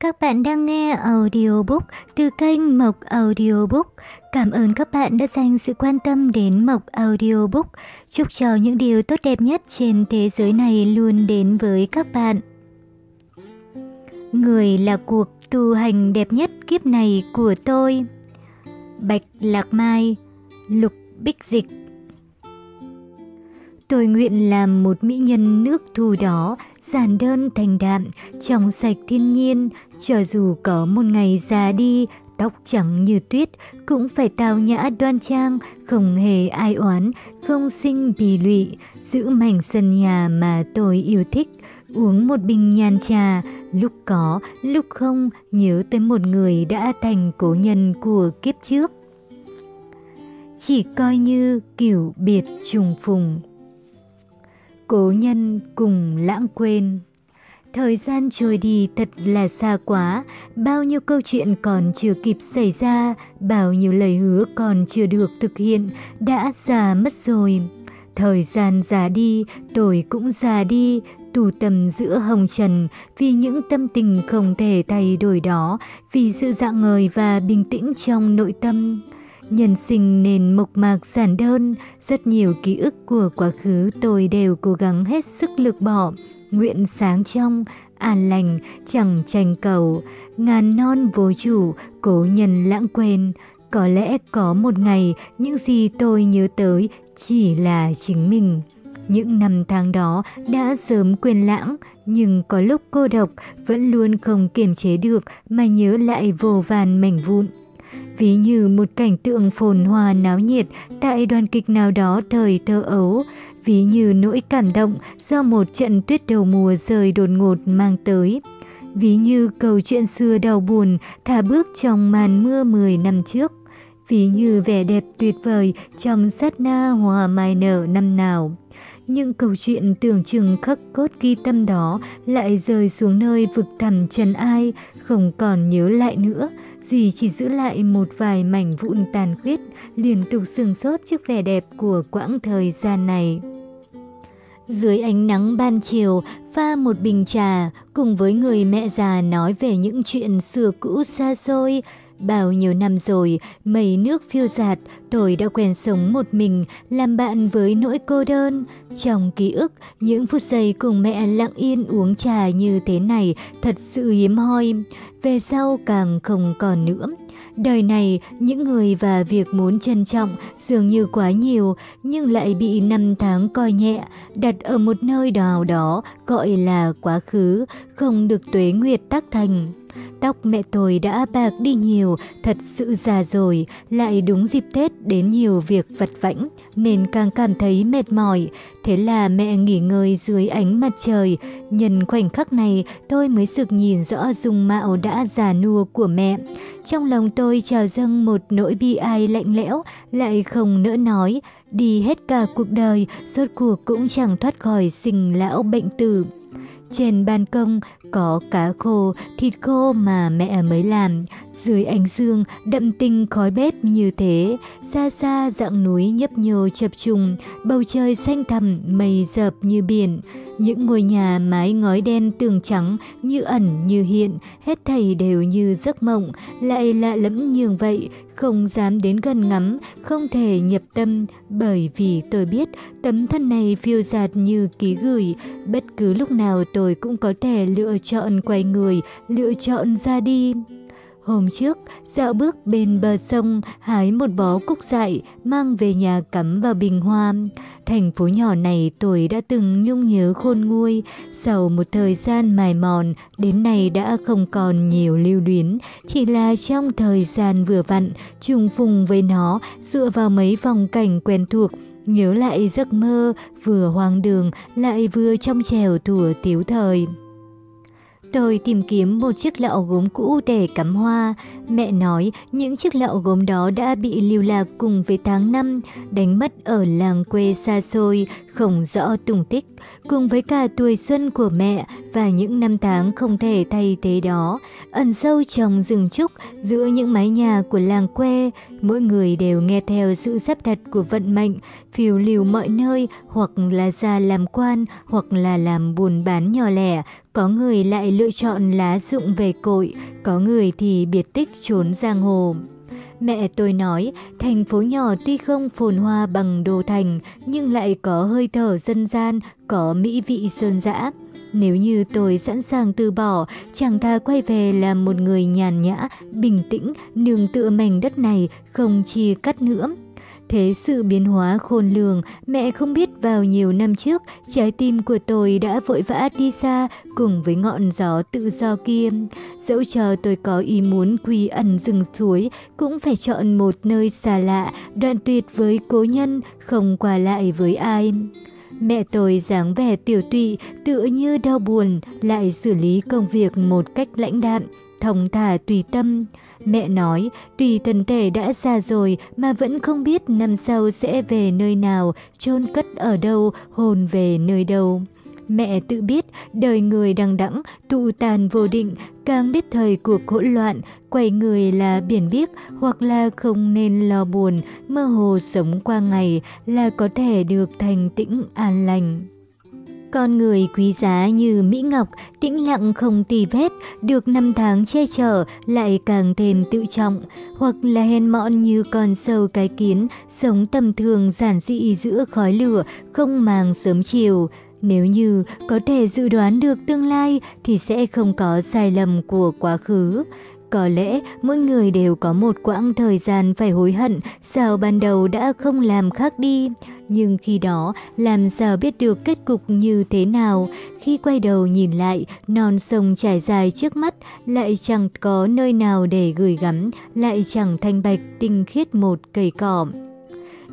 Các bạn đang nghe audiobook từ kênh Mộc Audiobook. Cảm ơn các bạn đã dành sự quan tâm đến Mộc Audiobook. Chúc cho những điều tốt đẹp nhất trên thế giới này luôn đến với các bạn. Người là cuộc tu hành đẹp nhất kiếp này của tôi. Bạch Lạc Mai, Lục Bích Dịch Tôi nguyện làm một mỹ nhân nước thù đó, giản đơn thành đạm, trong sạch thiên nhiên, cho dù có một ngày già đi, tóc trắng như tuyết, cũng phải tào nhã đoan trang, không hề ai oán, không sinh bì lụy, giữ mảnh sân nhà mà tôi yêu thích, uống một bình nhàn trà, lúc có, lúc không, nhớ tới một người đã thành cố nhân của kiếp trước. Chỉ coi như kiểu biệt trùng phùng. Cố nhân cùng lãng quên. Thời gian trôi đi thật là xa quá, bao nhiêu câu chuyện còn chưa kịp xảy ra, bao nhiêu lời hứa còn chưa được thực hiện, đã già mất rồi. Thời gian già đi, tôi cũng già đi, tù tầm giữa hồng trần, vì những tâm tình không thể thay đổi đó, vì sự dạng ngời và bình tĩnh trong nội tâm. Nhân sinh nền mộc mạc giản đơn, rất nhiều ký ức của quá khứ tôi đều cố gắng hết sức lược bỏ. Nguyện sáng trong, an lành, chẳng tranh cầu, ngàn non vô chủ, cố nhân lãng quên. Có lẽ có một ngày, những gì tôi nhớ tới chỉ là chính mình. Những năm tháng đó đã sớm quên lãng, nhưng có lúc cô độc vẫn luôn không kiềm chế được mà nhớ lại vô vàn mảnh vụn. Ví như một cảnh tượng phồn hoa náo nhiệt tại đoàn kịch nào đó thời thơ ấu, ví như nỗi cảm động do một trận tuyết đầu mùa rơi đột ngột mang tới. Ví như câu chuyện xưa đau buồn thả bước trong màn mưa 10 năm trước. Ví như vẻ đẹp tuyệt vời trong sát na hòa mai nở năm nào. Những câu chuyện tưởng chừng khắc cốt ghi tâm đó lại rơi xuống nơi vực thẳm trần ai, không còn nhớ lại nữa, Duy chỉ giữ lại một vài mảnh vụn tàn khuyết, liên tục sừng sốt trước vẻ đẹp của quãng thời gian này. Dưới ánh nắng ban chiều, pha một bình trà, cùng với người mẹ già nói về những chuyện xưa cũ xa xôi, Bao nhiêu năm rồi, mây nước phiêu dạt, tôi đã quen sống một mình, làm bạn với nỗi cô đơn. Trong ký ức, những phút giây cùng mẹ lặng yên uống trà như thế này thật sự hiếm hoi. Về sau càng không còn nữa. Đời này, những người và việc muốn trân trọng dường như quá nhiều, nhưng lại bị năm tháng coi nhẹ, đặt ở một nơi nào đó gọi là quá khứ, không được tuế nguyệt tác thành. Tóc mẹ tôi đã bạc đi nhiều, thật sự già rồi, lại đúng dịp Tết đến nhiều việc vật vãnh, nên càng cảm thấy mệt mỏi. Thế là mẹ nghỉ ngơi dưới ánh mặt trời. Nhân khoảnh khắc này, tôi mới sực nhìn rõ dung mạo đã già nua của mẹ. Trong lòng tôi trào dâng một nỗi bi ai lạnh lẽo, lại không nỡ nói. Đi hết cả cuộc đời, rốt cuộc cũng chẳng thoát khỏi sinh lão bệnh tử. Trên ban công có cá khô, thịt khô mà mẹ mới làm. Dưới ánh dương đậm tinh khói bếp như thế. Xa xa dặng núi nhấp nhô chập trùng, bầu trời xanh thẳm, mây dập như biển. Những ngôi nhà mái ngói đen tường trắng như ẩn như hiện, hết thầy đều như giấc mộng, lại lạ lẫm nhường vậy, không dám đến gần ngắm, không thể nhập tâm, bởi vì tôi biết tấm thân này phiêu dạt như ký gửi, bất cứ lúc nào tôi cũng có thể lựa chọn quay người, lựa chọn ra đi. Hôm trước, dạo bước bên bờ sông, hái một bó cúc dại, mang về nhà cắm vào bình hoa. Thành phố nhỏ này tôi đã từng nhung nhớ khôn nguôi, sau một thời gian mài mòn, đến nay đã không còn nhiều lưu luyến, chỉ là trong thời gian vừa vặn, trùng phùng với nó, dựa vào mấy vòng cảnh quen thuộc, nhớ lại giấc mơ, vừa hoang đường, lại vừa trong trèo thủa tiếu thời. Tôi tìm kiếm một chiếc lọ gốm cũ để cắm hoa. Mẹ nói những chiếc lọ gốm đó đã bị lưu lạc cùng với tháng năm, đánh mất ở làng quê xa xôi, không rõ tung tích. Cùng với cả tuổi xuân của mẹ và những năm tháng không thể thay thế đó, ẩn sâu trong rừng trúc giữa những mái nhà của làng quê, mỗi người đều nghe theo sự sắp đặt của vận mệnh, phiêu lưu mọi nơi hoặc là ra làm quan hoặc là làm buôn bán nhỏ lẻ, có người lại lựa chọn lá dụng về cội, có người thì biệt tích trốn giang hồ. Mẹ tôi nói, thành phố nhỏ tuy không phồn hoa bằng đô thành, nhưng lại có hơi thở dân gian, có mỹ vị sơn dã. Nếu như tôi sẵn sàng từ bỏ, chẳng ta quay về làm một người nhàn nhã, bình tĩnh, nương tựa mảnh đất này, không chia cắt nữa. Thế sự biến hóa khôn lường, mẹ không biết vào nhiều năm trước, trái tim của tôi đã vội vã đi xa cùng với ngọn gió tự do kia. Dẫu cho tôi có ý muốn quy ẩn rừng suối, cũng phải chọn một nơi xa lạ, đoạn tuyệt với cố nhân, không qua lại với ai. Mẹ tôi dáng vẻ tiểu tụy, tựa như đau buồn, lại xử lý công việc một cách lãnh đạm, thông thả tùy tâm. Mẹ nói, tùy thần thể đã già rồi mà vẫn không biết năm sau sẽ về nơi nào, chôn cất ở đâu, hồn về nơi đâu. Mẹ tự biết đời người đằng đẵng, tụ tàn vô định, càng biết thời cuộc hỗn loạn, quay người là biển biếc hoặc là không nên lo buồn, mơ hồ sống qua ngày là có thể được thành tĩnh an lành. Con người quý giá như Mỹ Ngọc, tĩnh lặng không tì vết, được năm tháng che chở lại càng thêm tự trọng, hoặc là hèn mọn như con sâu cái kiến, sống tầm thường giản dị giữa khói lửa, không màng sớm chiều. Nếu như có thể dự đoán được tương lai thì sẽ không có sai lầm của quá khứ. Có lẽ mỗi người đều có một quãng thời gian phải hối hận sao ban đầu đã không làm khác đi. Nhưng khi đó làm sao biết được kết cục như thế nào? Khi quay đầu nhìn lại, non sông trải dài trước mắt lại chẳng có nơi nào để gửi gắm, lại chẳng thanh bạch tinh khiết một cây cỏ.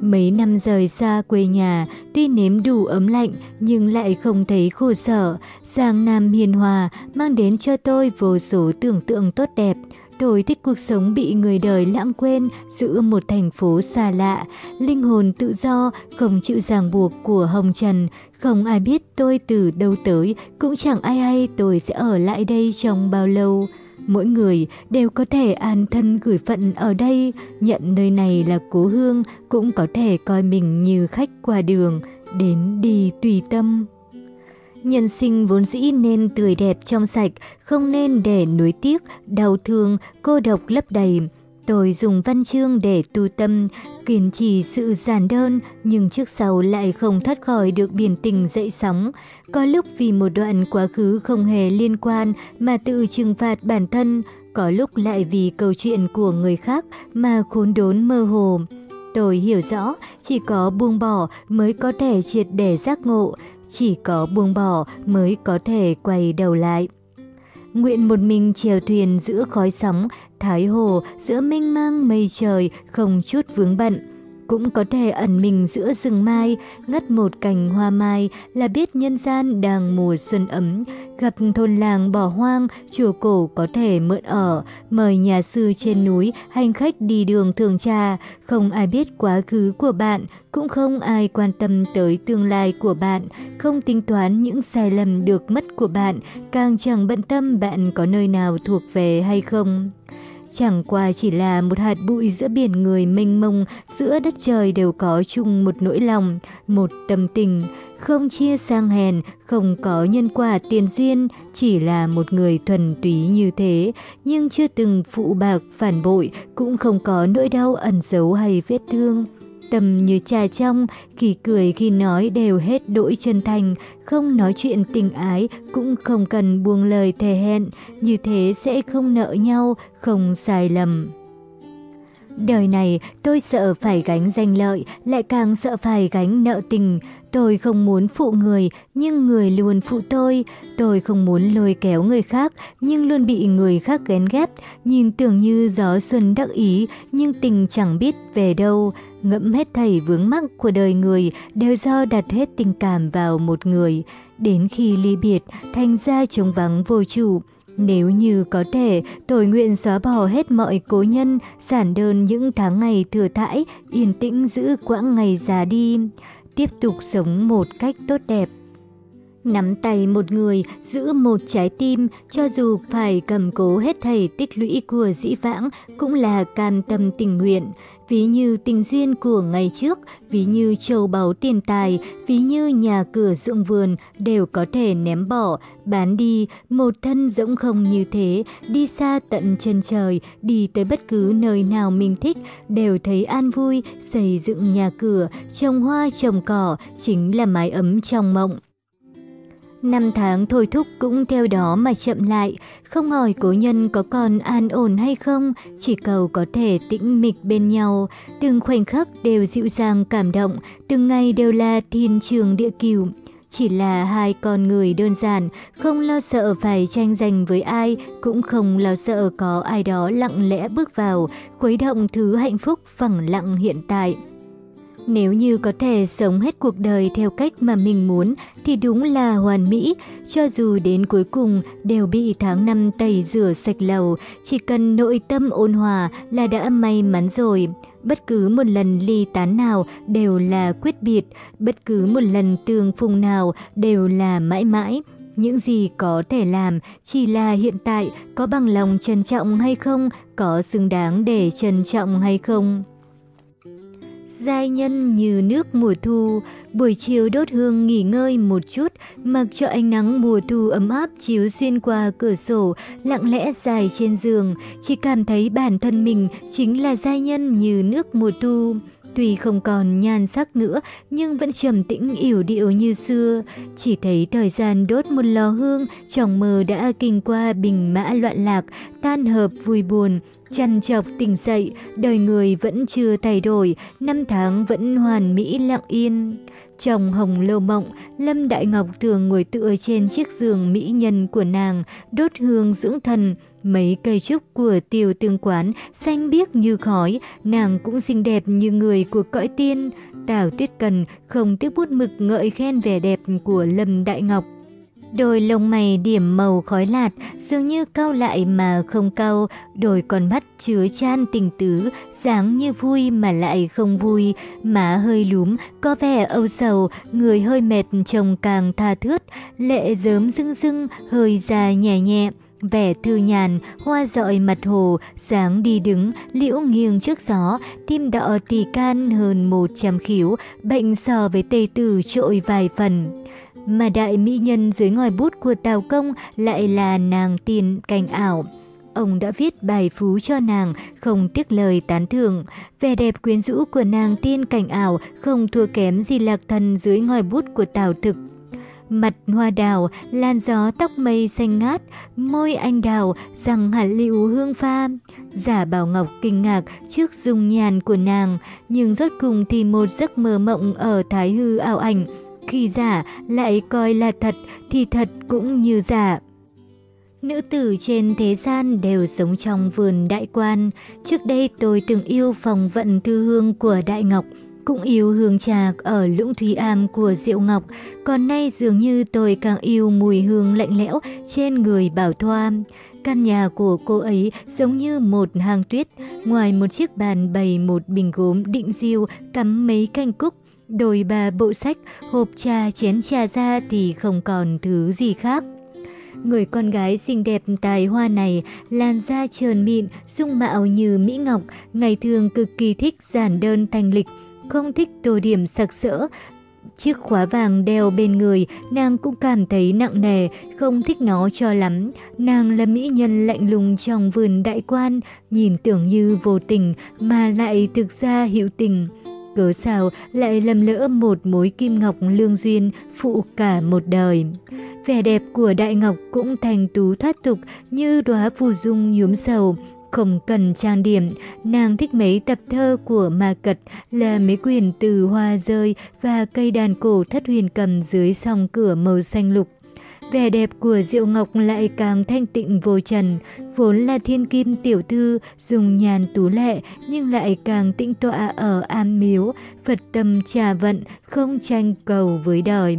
Mấy năm rời xa quê nhà, tuy nếm đủ ấm lạnh nhưng lại không thấy khổ sở. Giang Nam hiền hòa mang đến cho tôi vô số tưởng tượng tốt đẹp. Tôi thích cuộc sống bị người đời lãng quên giữa một thành phố xa lạ, linh hồn tự do, không chịu ràng buộc của Hồng Trần. Không ai biết tôi từ đâu tới, cũng chẳng ai hay tôi sẽ ở lại đây trong bao lâu. Mỗi người đều có thể an thân gửi phận ở đây, nhận nơi này là cố hương, cũng có thể coi mình như khách qua đường, đến đi tùy tâm. Nhân sinh vốn dĩ nên tươi đẹp trong sạch, không nên để nuối tiếc, đau thương, cô độc lấp đầy. Tôi dùng văn chương để tu tâm, kiên trì sự giản đơn, nhưng trước sau lại không thoát khỏi được biển tình dậy sóng. Có lúc vì một đoạn quá khứ không hề liên quan mà tự trừng phạt bản thân, có lúc lại vì câu chuyện của người khác mà khốn đốn mơ hồ. Tôi hiểu rõ, chỉ có buông bỏ mới có thể triệt để giác ngộ, chỉ có buông bỏ mới có thể quay đầu lại. Nguyện một mình chèo thuyền giữa khói sóng, thái hồ giữa mênh mang mây trời không chút vướng bận. Cũng có thể ẩn mình giữa rừng mai, ngắt một cành hoa mai là biết nhân gian đang mùa xuân ấm. Gặp thôn làng bỏ hoang, chùa cổ có thể mượn ở, mời nhà sư trên núi, hành khách đi đường thường trà. Không ai biết quá khứ của bạn, cũng không ai quan tâm tới tương lai của bạn, không tính toán những sai lầm được mất của bạn, càng chẳng bận tâm bạn có nơi nào thuộc về hay không. Chẳng qua chỉ là một hạt bụi giữa biển người mênh mông, giữa đất trời đều có chung một nỗi lòng, một tâm tình, không chia sang hèn, không có nhân quả tiền duyên, chỉ là một người thuần túy như thế, nhưng chưa từng phụ bạc phản bội, cũng không có nỗi đau ẩn giấu hay vết thương tâm như trà trong, kỳ cười khi nói đều hết đỗi chân thành, không nói chuyện tình ái, cũng không cần buông lời thề hẹn, như thế sẽ không nợ nhau, không sai lầm. Đời này tôi sợ phải gánh danh lợi, lại càng sợ phải gánh nợ tình. Tôi không muốn phụ người, nhưng người luôn phụ tôi. Tôi không muốn lôi kéo người khác, nhưng luôn bị người khác ghen ghét. Nhìn tưởng như gió xuân đắc ý, nhưng tình chẳng biết về đâu. Ngẫm hết thảy vướng mắc của đời người đều do đặt hết tình cảm vào một người. Đến khi ly biệt, thành ra trống vắng vô chủ. Nếu như có thể, tôi nguyện xóa bỏ hết mọi cố nhân, giản đơn những tháng ngày thừa thãi, yên tĩnh giữ quãng ngày già đi, tiếp tục sống một cách tốt đẹp. Nắm tay một người, giữ một trái tim, cho dù phải cầm cố hết thảy tích lũy của dĩ vãng, cũng là cam tâm tình nguyện. Ví như tình duyên của ngày trước, ví như châu báu tiền tài, ví như nhà cửa ruộng vườn đều có thể ném bỏ, bán đi, một thân rỗng không như thế, đi xa tận chân trời, đi tới bất cứ nơi nào mình thích, đều thấy an vui, xây dựng nhà cửa, trồng hoa trồng cỏ, chính là mái ấm trong mộng. Năm tháng thôi thúc cũng theo đó mà chậm lại, không hỏi cố nhân có còn an ổn hay không, chỉ cầu có thể tĩnh mịch bên nhau. Từng khoảnh khắc đều dịu dàng cảm động, từng ngày đều là thiên trường địa cửu. Chỉ là hai con người đơn giản, không lo sợ phải tranh giành với ai, cũng không lo sợ có ai đó lặng lẽ bước vào, khuấy động thứ hạnh phúc phẳng lặng hiện tại. Nếu như có thể sống hết cuộc đời theo cách mà mình muốn thì đúng là hoàn mỹ, cho dù đến cuối cùng đều bị tháng năm tẩy rửa sạch lầu, chỉ cần nội tâm ôn hòa là đã may mắn rồi. Bất cứ một lần ly tán nào đều là quyết biệt, bất cứ một lần tương phùng nào đều là mãi mãi. Những gì có thể làm chỉ là hiện tại có bằng lòng trân trọng hay không, có xứng đáng để trân trọng hay không giai nhân như nước mùa thu, buổi chiều đốt hương nghỉ ngơi một chút, mặc cho ánh nắng mùa thu ấm áp chiếu xuyên qua cửa sổ, lặng lẽ dài trên giường, chỉ cảm thấy bản thân mình chính là giai nhân như nước mùa thu. Tuy không còn nhan sắc nữa, nhưng vẫn trầm tĩnh yểu điệu như xưa. Chỉ thấy thời gian đốt một lò hương, trong mơ đã kinh qua bình mã loạn lạc, tan hợp vui buồn, chăn chọc tỉnh dậy, đời người vẫn chưa thay đổi, năm tháng vẫn hoàn mỹ lặng yên. Trong hồng lâu mộng, Lâm Đại Ngọc thường ngồi tựa trên chiếc giường mỹ nhân của nàng, đốt hương dưỡng thần. Mấy cây trúc của tiểu tương quán xanh biếc như khói, nàng cũng xinh đẹp như người của cõi tiên. Tào Tuyết Cần không tiếc bút mực ngợi khen vẻ đẹp của Lâm Đại Ngọc. Đôi lông mày điểm màu khói lạt, dường như cau lại mà không cau, đôi con mắt chứa chan tình tứ, dáng như vui mà lại không vui, má hơi lúm, có vẻ âu sầu, người hơi mệt trông càng tha thướt, lệ dớm rưng rưng, hơi già nhẹ nhẹ. Vẻ thư nhàn, hoa dọi mặt hồ, dáng đi đứng, liễu nghiêng trước gió, tim đỏ tỳ can hơn một trăm khiếu, bệnh so với tê tử trội vài phần. Mà đại mỹ nhân dưới ngòi bút của Tào Công lại là nàng tiền cảnh ảo. Ông đã viết bài phú cho nàng, không tiếc lời tán thưởng. Vẻ đẹp quyến rũ của nàng tiên cảnh ảo không thua kém gì lạc thần dưới ngòi bút của Tào Thực. Mặt hoa đào, lan gió tóc mây xanh ngát, môi anh đào, răng hạt liệu hương pha. Giả Bảo Ngọc kinh ngạc trước dung nhàn của nàng, nhưng rốt cùng thì một giấc mơ mộng ở thái hư ảo ảnh, khi giả lại coi là thật thì thật cũng như giả. Nữ tử trên thế gian đều sống trong vườn đại quan. Trước đây tôi từng yêu phòng vận thư hương của Đại Ngọc, cũng yêu hương trà ở lũng thủy am của Diệu Ngọc, còn nay dường như tôi càng yêu mùi hương lạnh lẽo trên người Bảo Thoa. Căn nhà của cô ấy giống như một hang tuyết, ngoài một chiếc bàn bày một bình gốm định diêu cắm mấy canh cúc, Đổi ba bộ sách, hộp trà, chén trà ra thì không còn thứ gì khác. Người con gái xinh đẹp tài hoa này, làn da trơn mịn, dung mạo như Mỹ Ngọc, ngày thường cực kỳ thích giản đơn thanh lịch, không thích tô điểm sặc sỡ. Chiếc khóa vàng đeo bên người, nàng cũng cảm thấy nặng nề, không thích nó cho lắm. Nàng là mỹ nhân lạnh lùng trong vườn đại quan, nhìn tưởng như vô tình mà lại thực ra hữu tình. Cớ sao lại lầm lỡ một mối kim ngọc lương duyên phụ cả một đời. Vẻ đẹp của Đại Ngọc cũng thành tú thoát tục như đóa phù dung nhuốm sầu. Không cần trang điểm, nàng thích mấy tập thơ của Ma Cật là mấy quyền từ hoa rơi và cây đàn cổ thất huyền cầm dưới song cửa màu xanh lục. Vẻ đẹp của Diệu Ngọc lại càng thanh tịnh vô trần, vốn là thiên kim tiểu thư, dùng nhàn tú lệ nhưng lại càng tĩnh tọa ở am miếu, Phật tâm trà vận, không tranh cầu với đời.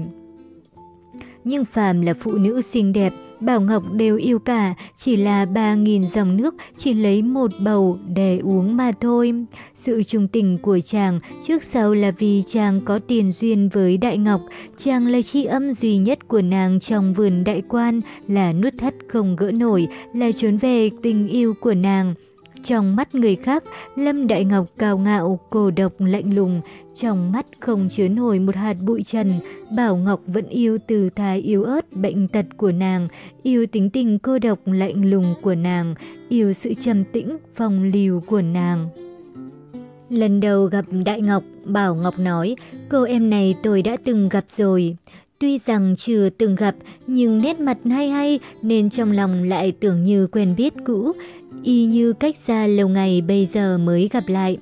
Nhưng phàm là phụ nữ xinh đẹp Bảo Ngọc đều yêu cả, chỉ là 3.000 dòng nước chỉ lấy một bầu để uống mà thôi. Sự trung tình của chàng trước sau là vì chàng có tiền duyên với Đại Ngọc, chàng là chi âm duy nhất của nàng trong vườn đại quan, là nút thắt không gỡ nổi, là trốn về tình yêu của nàng. Trong mắt người khác, Lâm Đại Ngọc cao ngạo, cổ độc lạnh lùng, trong mắt không chứa nổi một hạt bụi trần. Bảo Ngọc vẫn yêu từ thái yếu ớt, bệnh tật của nàng, yêu tính tình cô độc lạnh lùng của nàng, yêu sự trầm tĩnh, phong liều của nàng. Lần đầu gặp Đại Ngọc, Bảo Ngọc nói, cô em này tôi đã từng gặp rồi. Tuy rằng chưa từng gặp, nhưng nét mặt hay hay nên trong lòng lại tưởng như quen biết cũ y như cách xa lâu ngày bây giờ mới gặp lại.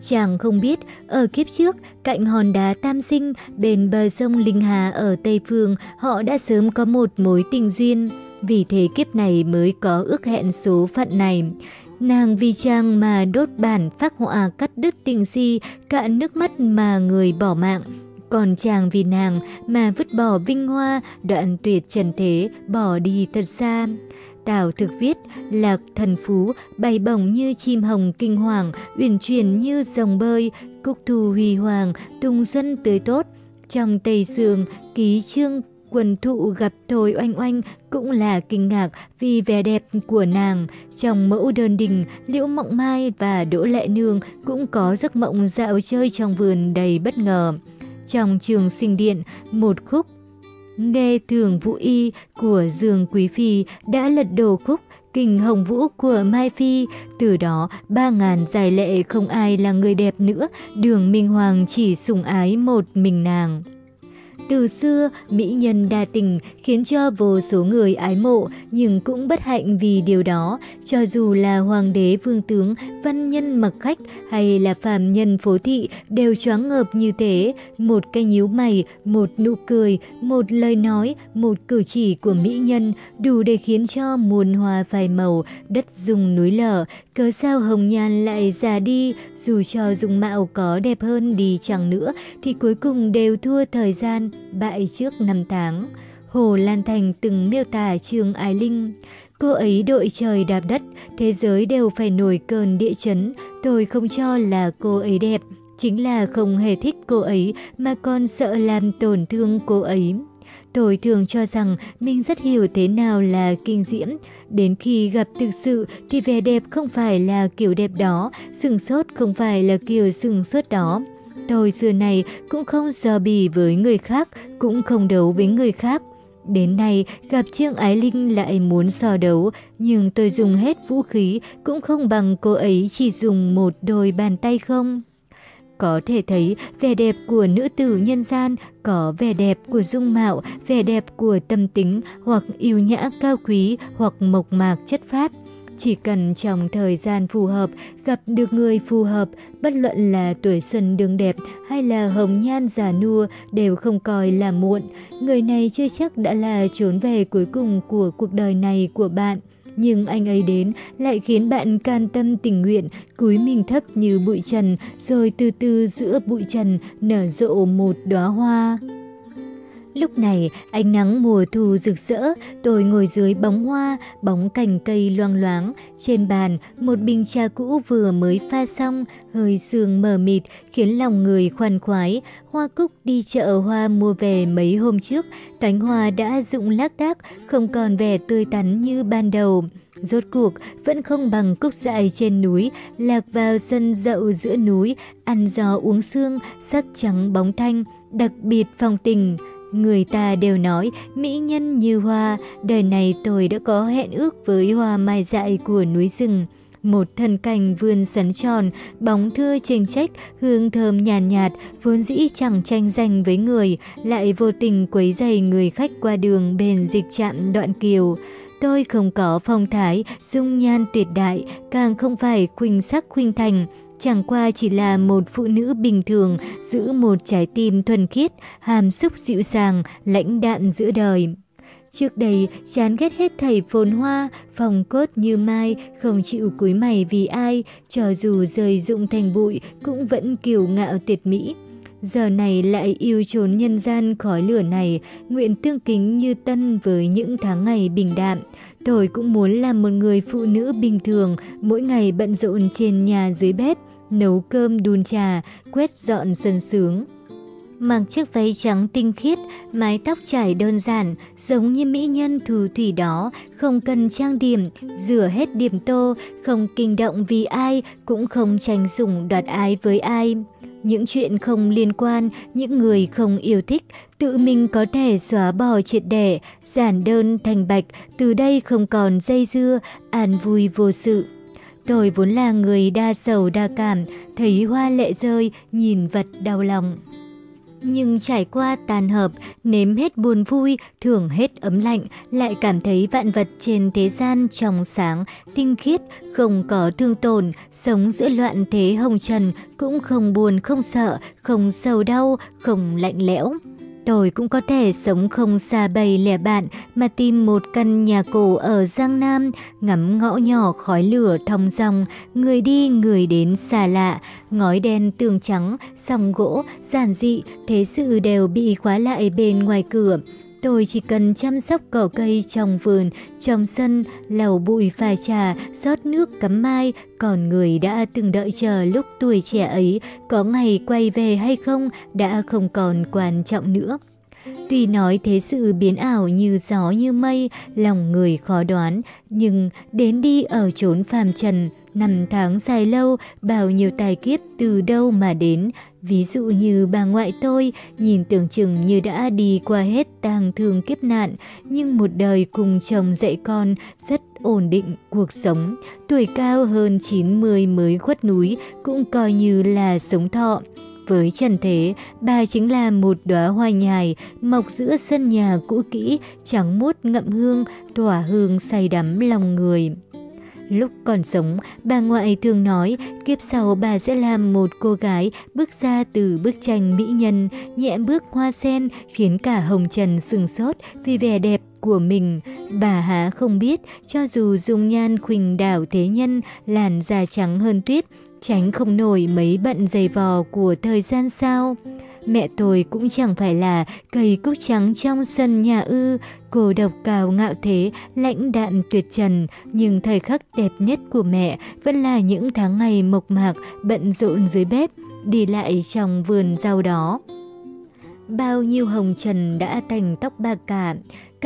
Chàng không biết, ở kiếp trước, cạnh hòn đá Tam Sinh, bên bờ sông Linh Hà ở Tây Phương, họ đã sớm có một mối tình duyên. Vì thế kiếp này mới có ước hẹn số phận này. Nàng vì chàng mà đốt bản phác họa cắt đứt tình si, cạn nước mắt mà người bỏ mạng. Còn chàng vì nàng mà vứt bỏ vinh hoa, đoạn tuyệt trần thế, bỏ đi thật xa. Tào thực viết, lạc thần phú, bay bổng như chim hồng kinh hoàng, uyển chuyển như dòng bơi, cúc thù huy hoàng, tung xuân tươi tốt. Trong Tây Sương, ký trương quần thụ gặp Thôi Oanh Oanh cũng là kinh ngạc vì vẻ đẹp của nàng. Trong mẫu đơn đình, Liễu Mộng Mai và Đỗ Lệ Nương cũng có giấc mộng dạo chơi trong vườn đầy bất ngờ. Trong trường sinh điện, một khúc nghe thường vũ y của Dương Quý Phi đã lật đổ khúc kinh hồng vũ của Mai Phi. Từ đó, ba ngàn dài lệ không ai là người đẹp nữa, đường Minh Hoàng chỉ sùng ái một mình nàng. Từ xưa, mỹ nhân đa tình khiến cho vô số người ái mộ, nhưng cũng bất hạnh vì điều đó. Cho dù là hoàng đế vương tướng, văn nhân mặc khách hay là phàm nhân phố thị đều choáng ngợp như thế. Một cái nhíu mày, một nụ cười, một lời nói, một cử chỉ của mỹ nhân đủ để khiến cho muôn hoa phai màu, đất dùng núi lở. Cớ sao hồng nhan lại già đi, dù cho dung mạo có đẹp hơn đi chẳng nữa thì cuối cùng đều thua thời gian, bại trước năm tháng. Hồ Lan Thành từng miêu tả Trương Ái Linh. Cô ấy đội trời đạp đất, thế giới đều phải nổi cơn địa chấn. Tôi không cho là cô ấy đẹp, chính là không hề thích cô ấy mà còn sợ làm tổn thương cô ấy. Tôi thường cho rằng mình rất hiểu thế nào là kinh diễm. Đến khi gặp thực sự thì vẻ đẹp không phải là kiểu đẹp đó, sừng sốt không phải là kiểu sừng sốt đó. Tôi xưa này cũng không giờ bì với người khác, cũng không đấu với người khác. Đến nay, gặp Trương Ái Linh lại muốn so đấu, nhưng tôi dùng hết vũ khí cũng không bằng cô ấy chỉ dùng một đôi bàn tay không. Có thể thấy vẻ đẹp của nữ tử nhân gian, có vẻ đẹp của dung mạo, vẻ đẹp của tâm tính, hoặc yêu nhã cao quý, hoặc mộc mạc chất phát. Chỉ cần trong thời gian phù hợp, gặp được người phù hợp, bất luận là tuổi xuân đường đẹp hay là hồng nhan già nua đều không coi là muộn. Người này chưa chắc đã là trốn về cuối cùng của cuộc đời này của bạn. Nhưng anh ấy đến lại khiến bạn can tâm tình nguyện, cúi mình thấp như bụi trần, rồi từ từ giữa bụi trần nở rộ một đóa hoa. Lúc này, ánh nắng mùa thu rực rỡ, tôi ngồi dưới bóng hoa, bóng cành cây loang loáng. Trên bàn, một bình trà cũ vừa mới pha xong, hơi sương mờ mịt, khiến lòng người khoan khoái. Hoa cúc đi chợ hoa mua về mấy hôm trước, cánh hoa đã rụng lác đác, không còn vẻ tươi tắn như ban đầu. Rốt cuộc, vẫn không bằng cúc dại trên núi, lạc vào sân dậu giữa núi, ăn gió uống sương, sắc trắng bóng thanh, đặc biệt phong tình. Người ta đều nói mỹ nhân như hoa, đời này tôi đã có hẹn ước với hoa mai dại của núi rừng. Một thân cành vươn xoắn tròn, bóng thưa chênh trách, hương thơm nhàn nhạt, nhạt, vốn dĩ chẳng tranh giành với người, lại vô tình quấy dày người khách qua đường bền dịch chạm đoạn kiều. Tôi không có phong thái, dung nhan tuyệt đại, càng không phải khuynh sắc khuynh thành, Chẳng qua chỉ là một phụ nữ bình thường, giữ một trái tim thuần khiết, hàm xúc dịu dàng, lãnh đạm giữa đời. Trước đây, chán ghét hết thầy phồn hoa, phòng cốt như mai, không chịu cúi mày vì ai, cho dù rời dụng thành bụi, cũng vẫn kiều ngạo tuyệt mỹ. giờ này lại yêu trốn nhân gian khói lửa này, nguyện tương kính như tân với những tháng ngày bình đạm. Tôi cũng muốn làm một người phụ nữ bình thường, mỗi ngày bận rộn trên nhà dưới bếp, nấu cơm đun trà, quét dọn sân sướng. Mặc chiếc váy trắng tinh khiết, mái tóc trải đơn giản, giống như mỹ nhân thù thủy đó, không cần trang điểm, rửa hết điểm tô, không kinh động vì ai, cũng không tranh dùng đoạt ái với ai. Những chuyện không liên quan, những người không yêu thích, tự mình có thể xóa bỏ triệt để, giản đơn thành bạch, từ đây không còn dây dưa, an vui vô sự. Tôi vốn là người đa sầu đa cảm, thấy hoa lệ rơi, nhìn vật đau lòng. Nhưng trải qua tàn hợp, nếm hết buồn vui, thưởng hết ấm lạnh, lại cảm thấy vạn vật trên thế gian trong sáng, tinh khiết, không có thương tổn, sống giữa loạn thế hồng trần, cũng không buồn không sợ, không sầu đau, không lạnh lẽo. Tôi cũng có thể sống không xa bầy lẻ bạn mà tìm một căn nhà cổ ở Giang Nam, ngắm ngõ nhỏ khói lửa thong dòng, người đi người đến xa lạ, ngói đen tường trắng, sòng gỗ, giản dị, thế sự đều bị khóa lại bên ngoài cửa. Tôi chỉ cần chăm sóc cỏ cây trong vườn, trong sân, lầu bụi pha trà, rót nước cắm mai, còn người đã từng đợi chờ lúc tuổi trẻ ấy, có ngày quay về hay không đã không còn quan trọng nữa. Tuy nói thế sự biến ảo như gió như mây, lòng người khó đoán, nhưng đến đi ở chốn phàm trần, năm tháng dài lâu, bao nhiêu tài kiếp từ đâu mà đến. Ví dụ như bà ngoại tôi, nhìn tưởng chừng như đã đi qua hết tang thương kiếp nạn, nhưng một đời cùng chồng dạy con rất ổn định cuộc sống. Tuổi cao hơn 90 mới khuất núi cũng coi như là sống thọ. Với Trần Thế, bà chính là một đóa hoa nhài mọc giữa sân nhà cũ kỹ, trắng muốt ngậm hương, tỏa hương say đắm lòng người. Lúc còn sống, bà ngoại thường nói kiếp sau bà sẽ làm một cô gái bước ra từ bức tranh mỹ nhân, nhẹ bước hoa sen khiến cả hồng trần sừng sốt vì vẻ đẹp của mình. Bà há không biết, cho dù dùng nhan khuỳnh đảo thế nhân, làn da trắng hơn tuyết, tránh không nổi mấy bận dày vò của thời gian sao. Mẹ tôi cũng chẳng phải là cây cúc trắng trong sân nhà ư, cô độc cao ngạo thế, lãnh đạn tuyệt trần, nhưng thời khắc đẹp nhất của mẹ vẫn là những tháng ngày mộc mạc, bận rộn dưới bếp, đi lại trong vườn rau đó. Bao nhiêu hồng trần đã thành tóc bạc cả,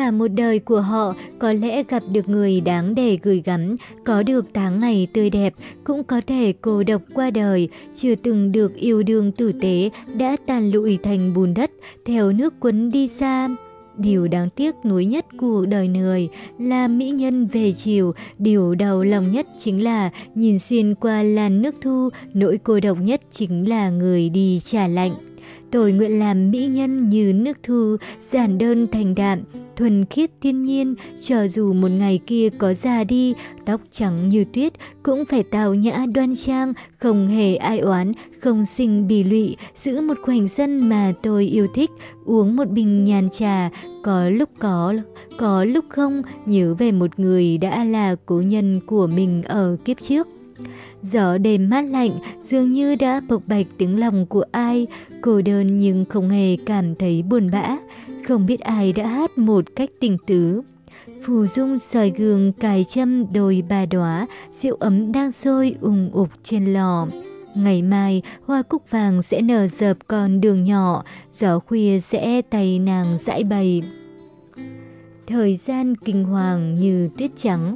cả một đời của họ có lẽ gặp được người đáng để gửi gắm, có được tháng ngày tươi đẹp, cũng có thể cô độc qua đời, chưa từng được yêu đương tử tế, đã tàn lụi thành bùn đất, theo nước cuốn đi xa. Điều đáng tiếc nuối nhất của đời người là mỹ nhân về chiều, điều đau lòng nhất chính là nhìn xuyên qua làn nước thu, nỗi cô độc nhất chính là người đi trả lạnh. Tôi nguyện làm mỹ nhân như nước thu, giản đơn thành đạm, thuần khiết thiên nhiên, cho dù một ngày kia có già đi, tóc trắng như tuyết, cũng phải tào nhã đoan trang, không hề ai oán, không sinh bì lụy, giữ một khoảnh sân mà tôi yêu thích, uống một bình nhàn trà, có lúc có, có lúc không, nhớ về một người đã là cố nhân của mình ở kiếp trước. Gió đêm mát lạnh dường như đã bộc bạch tiếng lòng của ai, cô đơn nhưng không hề cảm thấy buồn bã, không biết ai đã hát một cách tình tứ. Phù dung soi gương cài châm đôi ba đóa, rượu ấm đang sôi ùng ục trên lò. Ngày mai, hoa cúc vàng sẽ nở dợp con đường nhỏ, gió khuya sẽ tay nàng dãi bày. Thời gian kinh hoàng như tuyết trắng.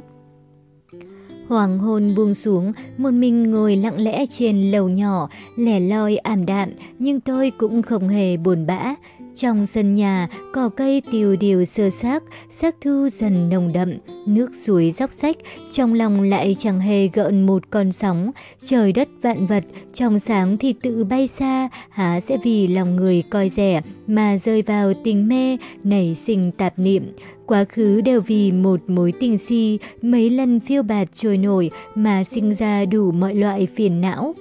Hoàng hôn buông xuống, một mình ngồi lặng lẽ trên lầu nhỏ, lẻ loi ảm đạm, nhưng tôi cũng không hề buồn bã. Trong sân nhà, cỏ cây tiều điều sơ xác, sắc thu dần nồng đậm, nước suối dốc rách, trong lòng lại chẳng hề gợn một con sóng. Trời đất vạn vật, trong sáng thì tự bay xa, há sẽ vì lòng người coi rẻ, mà rơi vào tình mê, nảy sinh tạp niệm. Quá khứ đều vì một mối tình si, mấy lần phiêu bạt trôi nổi mà sinh ra đủ mọi loại phiền não.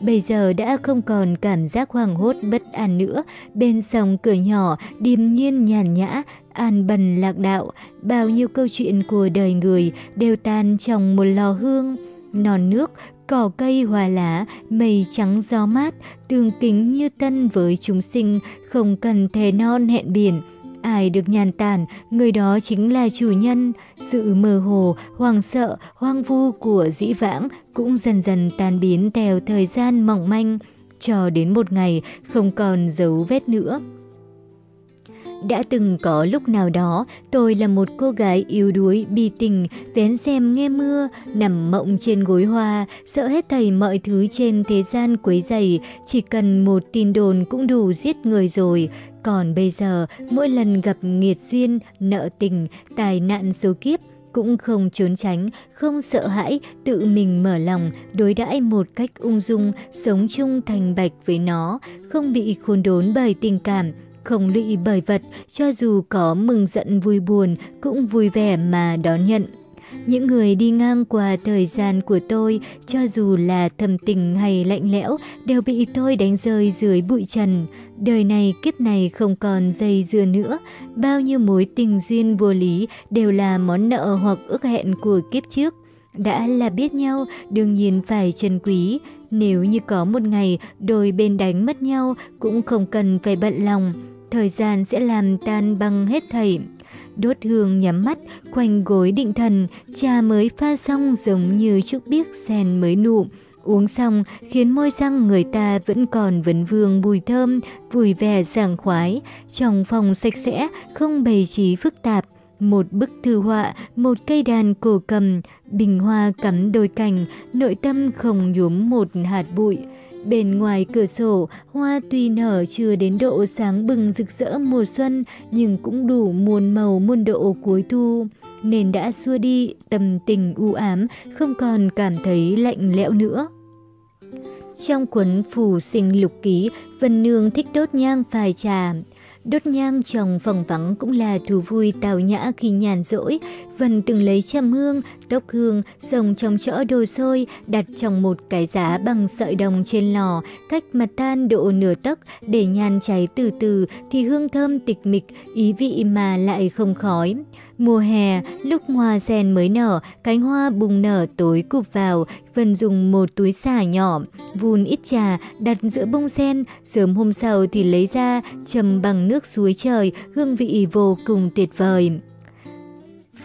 Bây giờ đã không còn cảm giác hoang hốt bất an nữa, bên sông cửa nhỏ, điềm nhiên nhàn nhã, an bần lạc đạo, bao nhiêu câu chuyện của đời người đều tan trong một lò hương. non nước, cỏ cây hoa lá, mây trắng gió mát, tương kính như tân với chúng sinh, không cần thề non hẹn biển. Ai được nhàn tản, người đó chính là chủ nhân. Sự mơ hồ, hoàng sợ, hoang vu của dĩ vãng cũng dần dần tan biến theo thời gian mỏng manh, cho đến một ngày không còn dấu vết nữa. Đã từng có lúc nào đó, tôi là một cô gái yếu đuối, bi tình, vén xem nghe mưa, nằm mộng trên gối hoa, sợ hết thầy mọi thứ trên thế gian quấy dày, chỉ cần một tin đồn cũng đủ giết người rồi. Còn bây giờ, mỗi lần gặp nghiệt duyên, nợ tình, tài nạn số kiếp, cũng không trốn tránh, không sợ hãi, tự mình mở lòng, đối đãi một cách ung dung, sống chung thành bạch với nó, không bị khôn đốn bởi tình cảm, không lụy bởi vật, cho dù có mừng giận vui buồn cũng vui vẻ mà đón nhận. Những người đi ngang qua thời gian của tôi, cho dù là thầm tình hay lạnh lẽo, đều bị tôi đánh rơi dưới bụi trần. Đời này kiếp này không còn dây dưa nữa, bao nhiêu mối tình duyên vô lý đều là món nợ hoặc ước hẹn của kiếp trước. Đã là biết nhau, đương nhiên phải trân quý. Nếu như có một ngày đôi bên đánh mất nhau, cũng không cần phải bận lòng thời gian sẽ làm tan băng hết thảy. Đốt hương nhắm mắt, quanh gối định thần, trà mới pha xong giống như chúc biếc sen mới nụ. Uống xong khiến môi răng người ta vẫn còn vấn vương mùi thơm, vui vẻ sảng khoái. Trong phòng sạch sẽ, không bày trí phức tạp. Một bức thư họa, một cây đàn cổ cầm, bình hoa cắm đôi cành, nội tâm không nhuốm một hạt bụi. Bên ngoài cửa sổ, hoa tuy nở chưa đến độ sáng bừng rực rỡ mùa xuân, nhưng cũng đủ muôn màu muôn độ cuối thu. Nên đã xua đi tâm tình u ám, không còn cảm thấy lạnh lẽo nữa. Trong cuốn phù sinh lục ký, Vân Nương thích đốt nhang phai trà. Đốt nhang trong phòng vắng cũng là thú vui tào nhã khi nhàn rỗi. Vân từng lấy châm hương, tốc hương, rồng trong chõ đồ sôi, đặt trong một cái giá bằng sợi đồng trên lò, cách mặt tan độ nửa tấc để nhàn cháy từ từ thì hương thơm tịch mịch, ý vị mà lại không khói. Mùa hè, lúc hoa sen mới nở, cánh hoa bùng nở tối cụp vào, Vân dùng một túi xả nhỏ, vun ít trà, đặt giữa bông sen, sớm hôm sau thì lấy ra, chầm bằng nước suối trời, hương vị vô cùng tuyệt vời.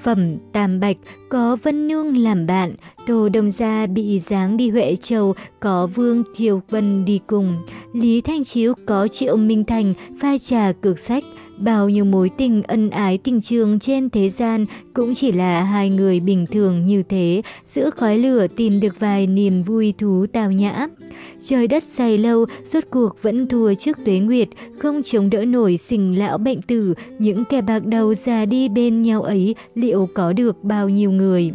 Phẩm Tam Bạch có Vân Nương làm bạn, Tô Đông Gia bị giáng đi Huệ Châu, có Vương Thiều Vân đi cùng. Lý Thanh Chiếu có Triệu Minh Thành pha trà cược sách, Bao nhiêu mối tình ân ái tình trường trên thế gian cũng chỉ là hai người bình thường như thế, giữa khói lửa tìm được vài niềm vui thú tào nhã. Trời đất dài lâu, suốt cuộc vẫn thua trước tuế nguyệt, không chống đỡ nổi sinh lão bệnh tử, những kẻ bạc đầu già đi bên nhau ấy liệu có được bao nhiêu người.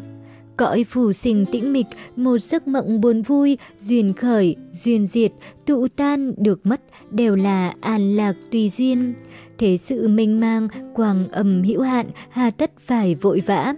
Cõi phù sinh tĩnh mịch, một giấc mộng buồn vui, duyên khởi, duyên diệt, tụ tan, được mất, đều là an lạc tùy duyên. Thế sự mênh mang, quang âm hữu hạn, hà tất phải vội vã.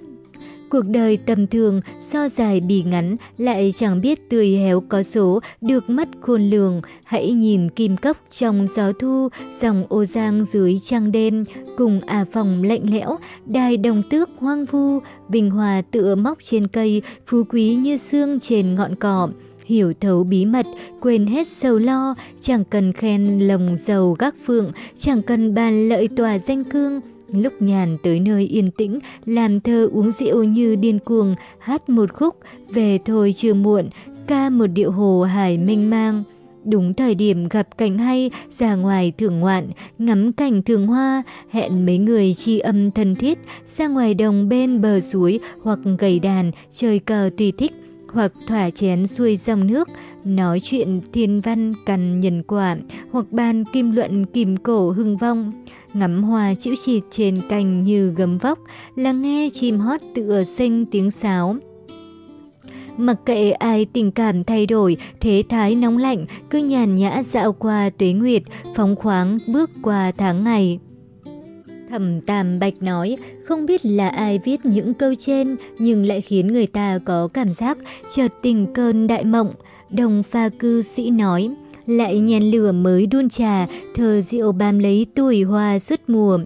Cuộc đời tầm thường, so dài bì ngắn, lại chẳng biết tươi héo có số, được mất khôn lường. Hãy nhìn kim cốc trong gió thu, dòng ô giang dưới trăng đêm, cùng à phòng lạnh lẽo, đài đồng tước hoang vu, bình hòa tựa móc trên cây, phú quý như xương trên ngọn cỏ hiểu thấu bí mật, quên hết sầu lo, chẳng cần khen lồng giàu gác phượng, chẳng cần bàn lợi tòa danh cương. Lúc nhàn tới nơi yên tĩnh, làm thơ uống rượu như điên cuồng, hát một khúc, về thôi chưa muộn, ca một điệu hồ hải mênh mang. Đúng thời điểm gặp cảnh hay, ra ngoài thưởng ngoạn, ngắm cảnh thường hoa, hẹn mấy người chi âm thân thiết, ra ngoài đồng bên bờ suối hoặc gầy đàn, chơi cờ tùy thích hoặc thỏa chén xuôi dòng nước, nói chuyện thiên văn cằn nhân quả, hoặc bàn kim luận kìm cổ hưng vong. Ngắm hoa chịu chịt trên cành như gấm vóc, là nghe chim hót tựa xanh tiếng sáo. Mặc kệ ai tình cảm thay đổi, thế thái nóng lạnh, cứ nhàn nhã dạo qua tuế nguyệt, phóng khoáng bước qua tháng ngày. Thẩm Tam Bạch nói, không biết là ai viết những câu trên, nhưng lại khiến người ta có cảm giác chợt tình cơn đại mộng. Đồng pha cư sĩ nói, lại nhen lửa mới đun trà, thờ rượu bám lấy tuổi hoa suốt mùa.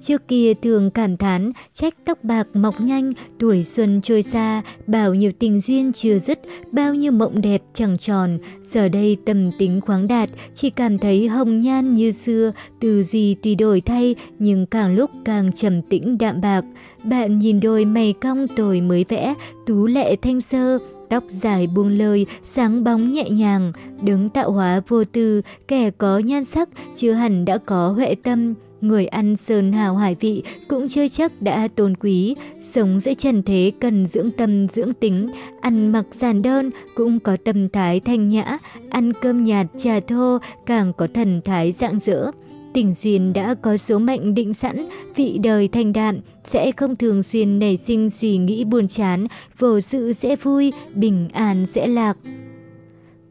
Trước kia thường cảm thán, trách tóc bạc mọc nhanh, tuổi xuân trôi xa, bao nhiêu tình duyên chưa dứt, bao nhiêu mộng đẹp chẳng tròn. Giờ đây tâm tính khoáng đạt, chỉ cảm thấy hồng nhan như xưa, tư duy tùy đổi thay, nhưng càng lúc càng trầm tĩnh đạm bạc. Bạn nhìn đôi mày cong tồi mới vẽ, tú lệ thanh sơ, tóc dài buông lời, sáng bóng nhẹ nhàng, đứng tạo hóa vô tư, kẻ có nhan sắc chưa hẳn đã có huệ tâm. Người ăn sơn hào hải vị cũng chưa chắc đã tôn quý, sống giữa trần thế cần dưỡng tâm dưỡng tính, ăn mặc giản đơn cũng có tâm thái thanh nhã, ăn cơm nhạt trà thô càng có thần thái rạng rỡ. Tình duyên đã có số mệnh định sẵn, vị đời thanh đạm, sẽ không thường xuyên nảy sinh suy nghĩ buồn chán, vô sự sẽ vui, bình an sẽ lạc.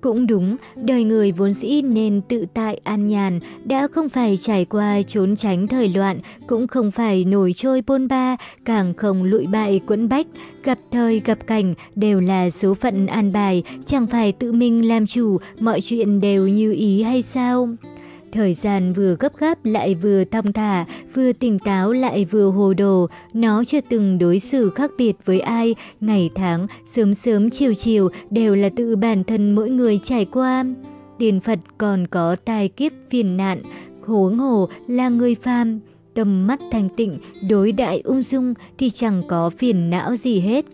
Cũng đúng, đời người vốn dĩ nên tự tại an nhàn, đã không phải trải qua trốn tránh thời loạn, cũng không phải nổi trôi bôn ba, càng không lụi bại quẫn bách, gặp thời gặp cảnh đều là số phận an bài, chẳng phải tự mình làm chủ, mọi chuyện đều như ý hay sao? Thời gian vừa gấp gáp lại vừa thong thả, vừa tỉnh táo lại vừa hồ đồ, nó chưa từng đối xử khác biệt với ai, ngày tháng, sớm sớm chiều chiều đều là tự bản thân mỗi người trải qua. Tiền Phật còn có tai kiếp phiền nạn, huống hồ là người phàm, tâm mắt thanh tịnh, đối đại ung dung thì chẳng có phiền não gì hết.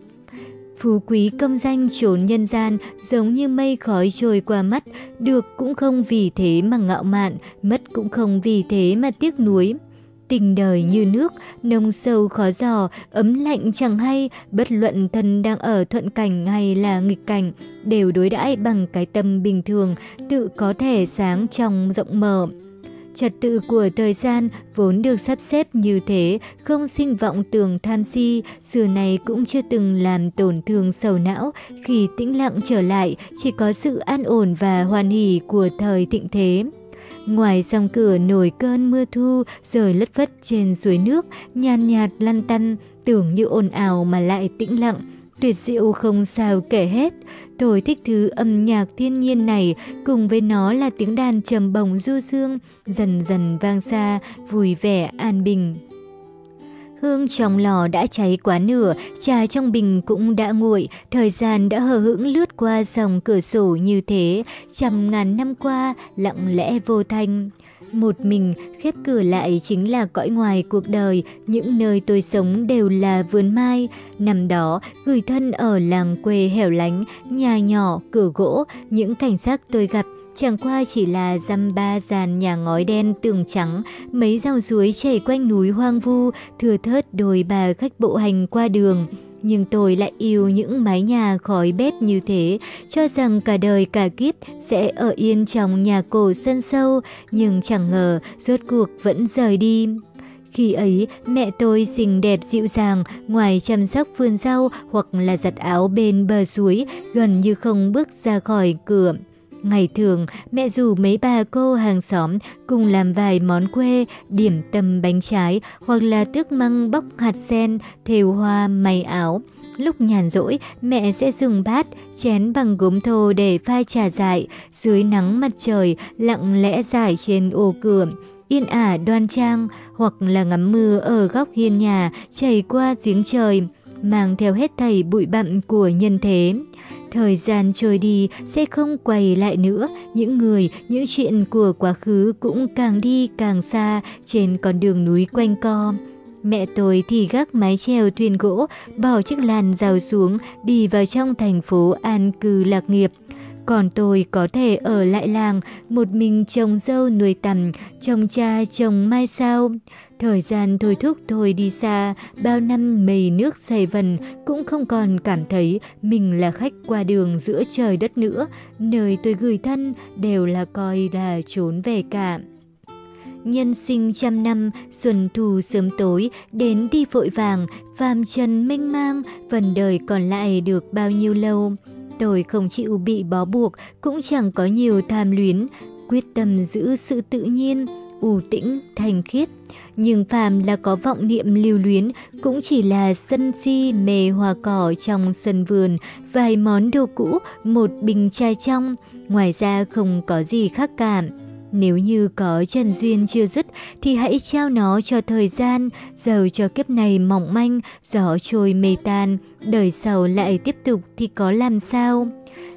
Phú quý công danh trốn nhân gian giống như mây khói trôi qua mắt, được cũng không vì thế mà ngạo mạn, mất cũng không vì thế mà tiếc nuối. Tình đời như nước, nông sâu khó dò, ấm lạnh chẳng hay, bất luận thân đang ở thuận cảnh hay là nghịch cảnh, đều đối đãi bằng cái tâm bình thường, tự có thể sáng trong rộng mở. Trật tự của thời gian vốn được sắp xếp như thế, không sinh vọng tưởng tham si, xưa này cũng chưa từng làm tổn thương sầu não. Khi tĩnh lặng trở lại, chỉ có sự an ổn và hoàn hỷ của thời thịnh thế. Ngoài dòng cửa nổi cơn mưa thu, rời lất phất trên suối nước, nhàn nhạt lăn tăn, tưởng như ồn ào mà lại tĩnh lặng tuyệt diệu không sao kể hết. Tôi thích thứ âm nhạc thiên nhiên này, cùng với nó là tiếng đàn trầm bổng du dương, dần dần vang xa, vui vẻ an bình. Hương trong lò đã cháy quá nửa, trà trong bình cũng đã nguội, thời gian đã hờ hững lướt qua dòng cửa sổ như thế, trăm ngàn năm qua, lặng lẽ vô thanh. Một mình, khép cửa lại chính là cõi ngoài cuộc đời, những nơi tôi sống đều là vườn mai. Năm đó, gửi thân ở làng quê hẻo lánh, nhà nhỏ, cửa gỗ, những cảnh sắc tôi gặp Chẳng qua chỉ là dăm ba dàn nhà ngói đen tường trắng, mấy dòng suối chảy quanh núi hoang vu, thừa thớt đồi bà khách bộ hành qua đường nhưng tôi lại yêu những mái nhà khói bếp như thế, cho rằng cả đời cả kiếp sẽ ở yên trong nhà cổ sân sâu, nhưng chẳng ngờ rốt cuộc vẫn rời đi. Khi ấy, mẹ tôi xinh đẹp dịu dàng, ngoài chăm sóc vườn rau hoặc là giặt áo bên bờ suối, gần như không bước ra khỏi cửa. Ngày thường, mẹ rủ mấy bà cô hàng xóm cùng làm vài món quê, điểm tâm bánh trái hoặc là tước măng bóc hạt sen, thêu hoa, may áo. Lúc nhàn rỗi, mẹ sẽ dùng bát, chén bằng gốm thô để pha trà dại, dưới nắng mặt trời lặng lẽ dài trên ô cửa. Yên ả đoan trang hoặc là ngắm mưa ở góc hiên nhà chảy qua giếng trời, mang theo hết thảy bụi bặm của nhân thế. Thời gian trôi đi sẽ không quay lại nữa, những người, những chuyện của quá khứ cũng càng đi càng xa trên con đường núi quanh co. Mẹ tôi thì gác mái treo thuyền gỗ, bỏ chiếc làn rào xuống, đi vào trong thành phố an cư lạc nghiệp. Còn tôi có thể ở lại làng, một mình trồng dâu nuôi tằm, trồng cha trồng mai sao. Thời gian thôi thúc tôi đi xa, bao năm mây nước xoay vần cũng không còn cảm thấy mình là khách qua đường giữa trời đất nữa. Nơi tôi gửi thân đều là coi là trốn về cả. Nhân sinh trăm năm, xuân thu sớm tối, đến đi vội vàng, phàm trần mênh mang, phần đời còn lại được bao nhiêu lâu. Tôi không chịu bị bó buộc, cũng chẳng có nhiều tham luyến, quyết tâm giữ sự tự nhiên, u tĩnh, thanh khiết. Nhưng phàm là có vọng niệm lưu luyến cũng chỉ là sân si mề hoa cỏ trong sân vườn, vài món đồ cũ, một bình chai trong, ngoài ra không có gì khác cảm nếu như có trần duyên chưa dứt thì hãy trao nó cho thời gian, dầu cho kiếp này mỏng manh, gió trôi mây tan, đời sau lại tiếp tục thì có làm sao?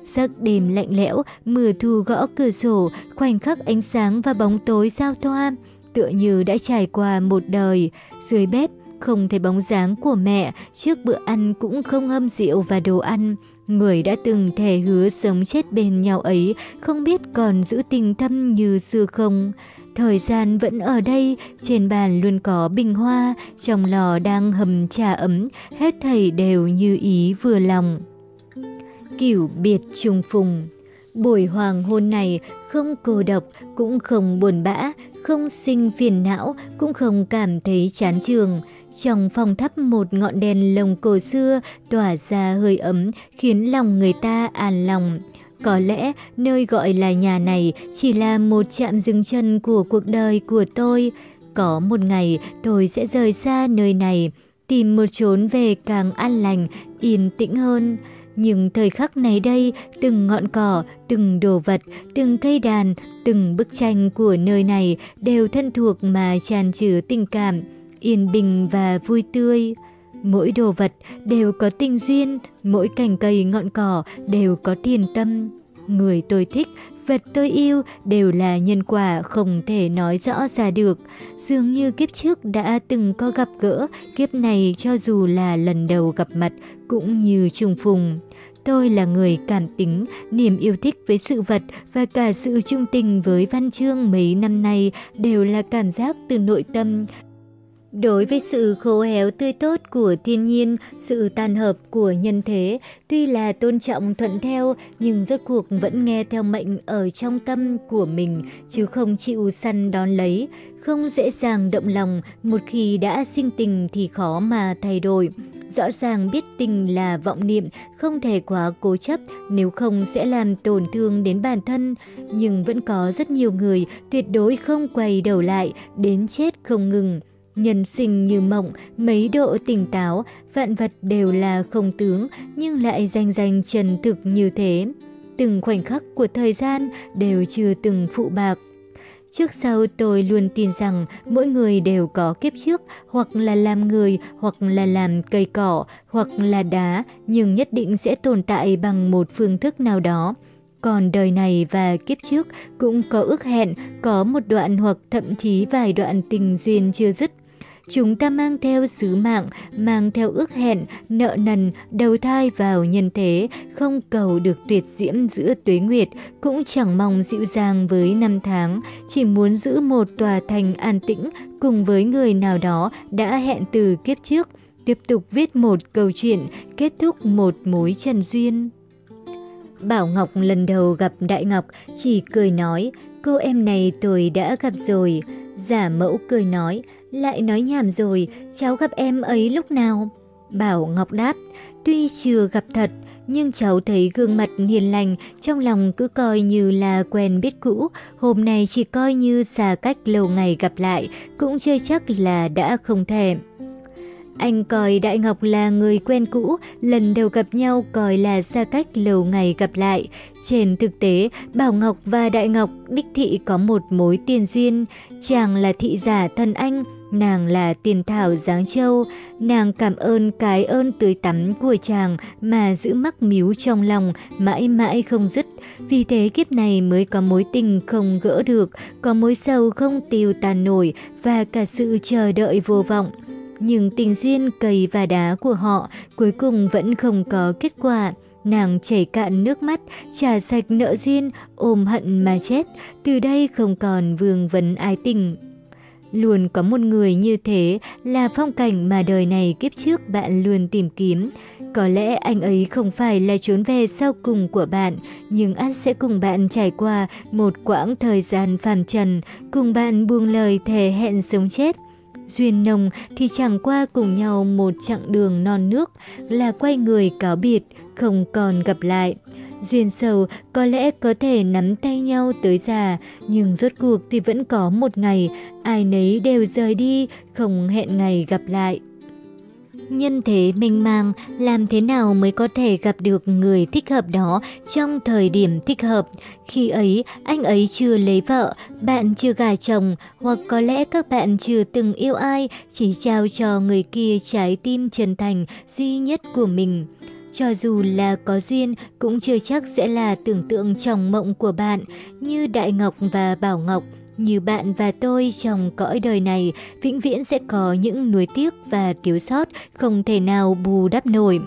Giấc đêm lạnh lẽo, mưa thu gõ cửa sổ, khoảnh khắc ánh sáng và bóng tối giao thoa, tựa như đã trải qua một đời. Dưới bếp, không thấy bóng dáng của mẹ, trước bữa ăn cũng không hâm rượu và đồ ăn. Người đã từng thề hứa sống chết bên nhau ấy, không biết còn giữ tình thâm như xưa không. Thời gian vẫn ở đây, trên bàn luôn có bình hoa, trong lò đang hầm trà ấm, hết thầy đều như ý vừa lòng. Cửu biệt trùng phùng Buổi hoàng hôn này không cô độc, cũng không buồn bã, không sinh phiền não, cũng không cảm thấy chán trường. Trong phòng thắp một ngọn đèn lồng cổ xưa tỏa ra hơi ấm khiến lòng người ta an lòng. Có lẽ nơi gọi là nhà này chỉ là một chạm dừng chân của cuộc đời của tôi. Có một ngày tôi sẽ rời xa nơi này, tìm một chốn về càng an lành, yên tĩnh hơn. Nhưng thời khắc này đây, từng ngọn cỏ, từng đồ vật, từng cây đàn, từng bức tranh của nơi này đều thân thuộc mà tràn trừ tình cảm, yên bình và vui tươi. Mỗi đồ vật đều có tình duyên, mỗi cành cây ngọn cỏ đều có thiền tâm. Người tôi thích, vật tôi yêu đều là nhân quả không thể nói rõ ra được. Dường như kiếp trước đã từng có gặp gỡ, kiếp này cho dù là lần đầu gặp mặt cũng như trùng phùng. Tôi là người cảm tính, niềm yêu thích với sự vật và cả sự trung tình với văn chương mấy năm nay đều là cảm giác từ nội tâm. Đối với sự khô héo tươi tốt của thiên nhiên, sự tàn hợp của nhân thế, tuy là tôn trọng thuận theo nhưng rốt cuộc vẫn nghe theo mệnh ở trong tâm của mình chứ không chịu săn đón lấy, không dễ dàng động lòng, một khi đã sinh tình thì khó mà thay đổi. Rõ ràng biết tình là vọng niệm, không thể quá cố chấp, nếu không sẽ làm tổn thương đến bản thân. Nhưng vẫn có rất nhiều người tuyệt đối không quay đầu lại, đến chết không ngừng. Nhân sinh như mộng, mấy độ tỉnh táo, vạn vật đều là không tướng, nhưng lại danh danh trần thực như thế. Từng khoảnh khắc của thời gian đều chưa từng phụ bạc. Trước sau tôi luôn tin rằng mỗi người đều có kiếp trước, hoặc là làm người, hoặc là làm cây cỏ, hoặc là đá, nhưng nhất định sẽ tồn tại bằng một phương thức nào đó. Còn đời này và kiếp trước cũng có ước hẹn, có một đoạn hoặc thậm chí vài đoạn tình duyên chưa dứt. Chúng ta mang theo sứ mạng, mang theo ước hẹn, nợ nần, đầu thai vào nhân thế, không cầu được tuyệt diễm giữa tuế nguyệt, cũng chẳng mong dịu dàng với năm tháng, chỉ muốn giữ một tòa thành an tĩnh cùng với người nào đó đã hẹn từ kiếp trước, tiếp tục viết một câu chuyện, kết thúc một mối trần duyên. Bảo Ngọc lần đầu gặp Đại Ngọc chỉ cười nói, cô em này tôi đã gặp rồi. Giả mẫu cười nói, lại nói nhảm rồi, cháu gặp em ấy lúc nào? Bảo Ngọc đáp, tuy chưa gặp thật, nhưng cháu thấy gương mặt hiền lành, trong lòng cứ coi như là quen biết cũ, hôm nay chỉ coi như xa cách lâu ngày gặp lại, cũng chơi chắc là đã không thèm. Anh coi Đại Ngọc là người quen cũ, lần đầu gặp nhau coi là xa cách lâu ngày gặp lại. Trên thực tế, Bảo Ngọc và Đại Ngọc đích thị có một mối tiền duyên. Chàng là thị giả thân anh, nàng là tiền thảo giáng châu. Nàng cảm ơn cái ơn tưới tắm của chàng mà giữ mắc miếu trong lòng, mãi mãi không dứt. Vì thế kiếp này mới có mối tình không gỡ được, có mối sầu không tiêu tàn nổi và cả sự chờ đợi vô vọng nhưng tình duyên cây và đá của họ cuối cùng vẫn không có kết quả. Nàng chảy cạn nước mắt, trả sạch nợ duyên, ôm hận mà chết, từ đây không còn vương vấn ai tình. Luôn có một người như thế là phong cảnh mà đời này kiếp trước bạn luôn tìm kiếm. Có lẽ anh ấy không phải là trốn về sau cùng của bạn, nhưng anh sẽ cùng bạn trải qua một quãng thời gian phàm trần, cùng bạn buông lời thề hẹn sống chết. Duyên nồng thì chẳng qua cùng nhau một chặng đường non nước là quay người cáo biệt, không còn gặp lại. Duyên sầu có lẽ có thể nắm tay nhau tới già, nhưng rốt cuộc thì vẫn có một ngày, ai nấy đều rời đi, không hẹn ngày gặp lại. Nhân thế mênh mang, làm thế nào mới có thể gặp được người thích hợp đó trong thời điểm thích hợp? Khi ấy, anh ấy chưa lấy vợ, bạn chưa gả chồng, hoặc có lẽ các bạn chưa từng yêu ai, chỉ trao cho người kia trái tim chân thành duy nhất của mình. Cho dù là có duyên, cũng chưa chắc sẽ là tưởng tượng trong mộng của bạn, như Đại Ngọc và Bảo Ngọc. Như bạn và tôi trong cõi đời này, vĩnh viễn sẽ có những nuối tiếc và thiếu sót không thể nào bù đắp nổi.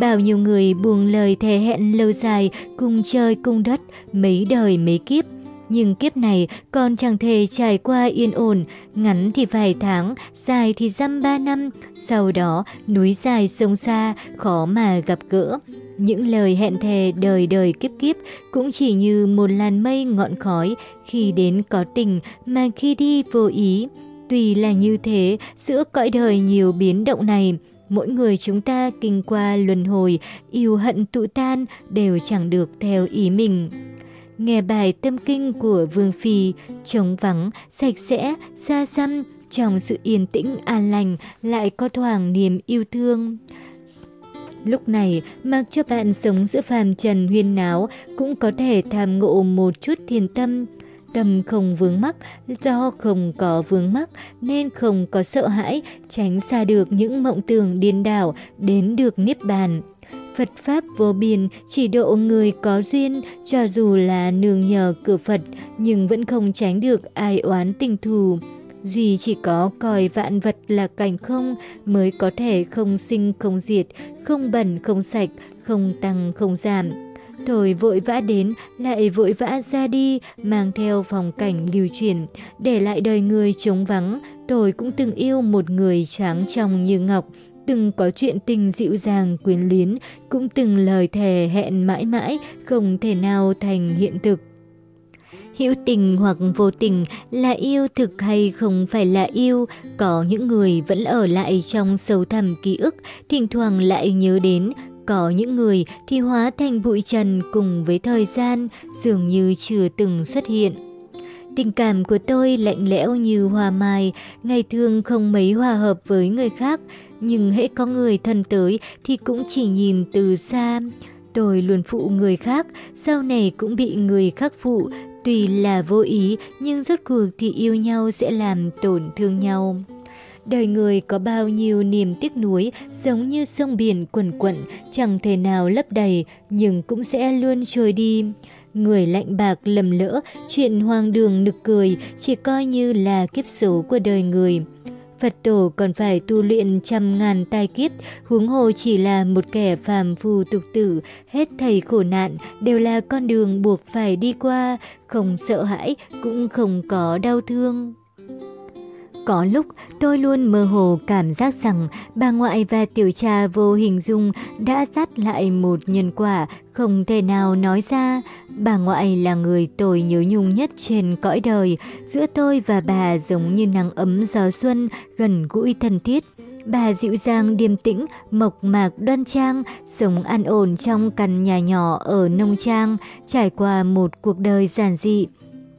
Bao nhiêu người buông lời thề hẹn lâu dài cùng trời cùng đất mấy đời mấy kiếp. Nhưng kiếp này còn chẳng thể trải qua yên ổn, ngắn thì vài tháng, dài thì dăm ba năm, sau đó núi dài sông xa, khó mà gặp gỡ. Những lời hẹn thề đời đời kiếp kiếp cũng chỉ như một làn mây ngọn khói, khi đến có tình mà khi đi vô ý. Tuy là như thế, giữa cõi đời nhiều biến động này, mỗi người chúng ta kinh qua luân hồi, yêu hận tụ tan đều chẳng được theo ý mình. Nghe bài tâm kinh của Vương Phi, trống vắng, sạch sẽ, xa xăm, trong sự yên tĩnh an lành lại có thoảng niềm yêu thương. Lúc này, mặc cho bạn sống giữa phàm trần huyên náo, cũng có thể tham ngộ một chút thiền tâm. Tâm không vướng mắc, do không có vướng mắc nên không có sợ hãi, tránh xa được những mộng tưởng điên đảo, đến được niết bàn. Phật Pháp vô biên chỉ độ người có duyên, cho dù là nương nhờ cửa Phật, nhưng vẫn không tránh được ai oán tình thù. Duy chỉ có coi vạn vật là cảnh không mới có thể không sinh không diệt, không bẩn không sạch, không tăng không giảm. Thổi vội vã đến, lại vội vã ra đi, mang theo vòng cảnh lưu chuyển, để lại đời người trống vắng. Tôi cũng từng yêu một người tráng trong như ngọc, từng có chuyện tình dịu dàng quyến luyến, cũng từng lời thề hẹn mãi mãi, không thể nào thành hiện thực. Hữu tình hoặc vô tình là yêu thực hay không phải là yêu, có những người vẫn ở lại trong sâu thẳm ký ức, thỉnh thoảng lại nhớ đến, có những người thì hóa thành bụi trần cùng với thời gian, dường như chưa từng xuất hiện. Tình cảm của tôi lạnh lẽo như hoa mai, ngày thường không mấy hòa hợp với người khác, nhưng hễ có người thân tới thì cũng chỉ nhìn từ xa. Tôi luôn phụ người khác, sau này cũng bị người khác phụ, Tuy là vô ý, nhưng rốt cuộc thì yêu nhau sẽ làm tổn thương nhau. Đời người có bao nhiêu niềm tiếc nuối, giống như sông biển quần quận, chẳng thể nào lấp đầy, nhưng cũng sẽ luôn trôi đi. Người lạnh bạc lầm lỡ, chuyện hoang đường nực cười, chỉ coi như là kiếp số của đời người. Phật tổ còn phải tu luyện trăm ngàn tai kiếp, huống hồ chỉ là một kẻ phàm phu tục tử, hết thầy khổ nạn đều là con đường buộc phải đi qua, không sợ hãi cũng không có đau thương. Có lúc tôi luôn mơ hồ cảm giác rằng bà ngoại và tiểu cha vô hình dung đã dắt lại một nhân quả không thể nào nói ra. Bà ngoại là người tôi nhớ nhung nhất trên cõi đời. Giữa tôi và bà giống như nắng ấm gió xuân, gần gũi thân thiết. Bà dịu dàng điềm tĩnh, mộc mạc đoan trang, sống an ổn trong căn nhà nhỏ ở nông trang, trải qua một cuộc đời giản dị.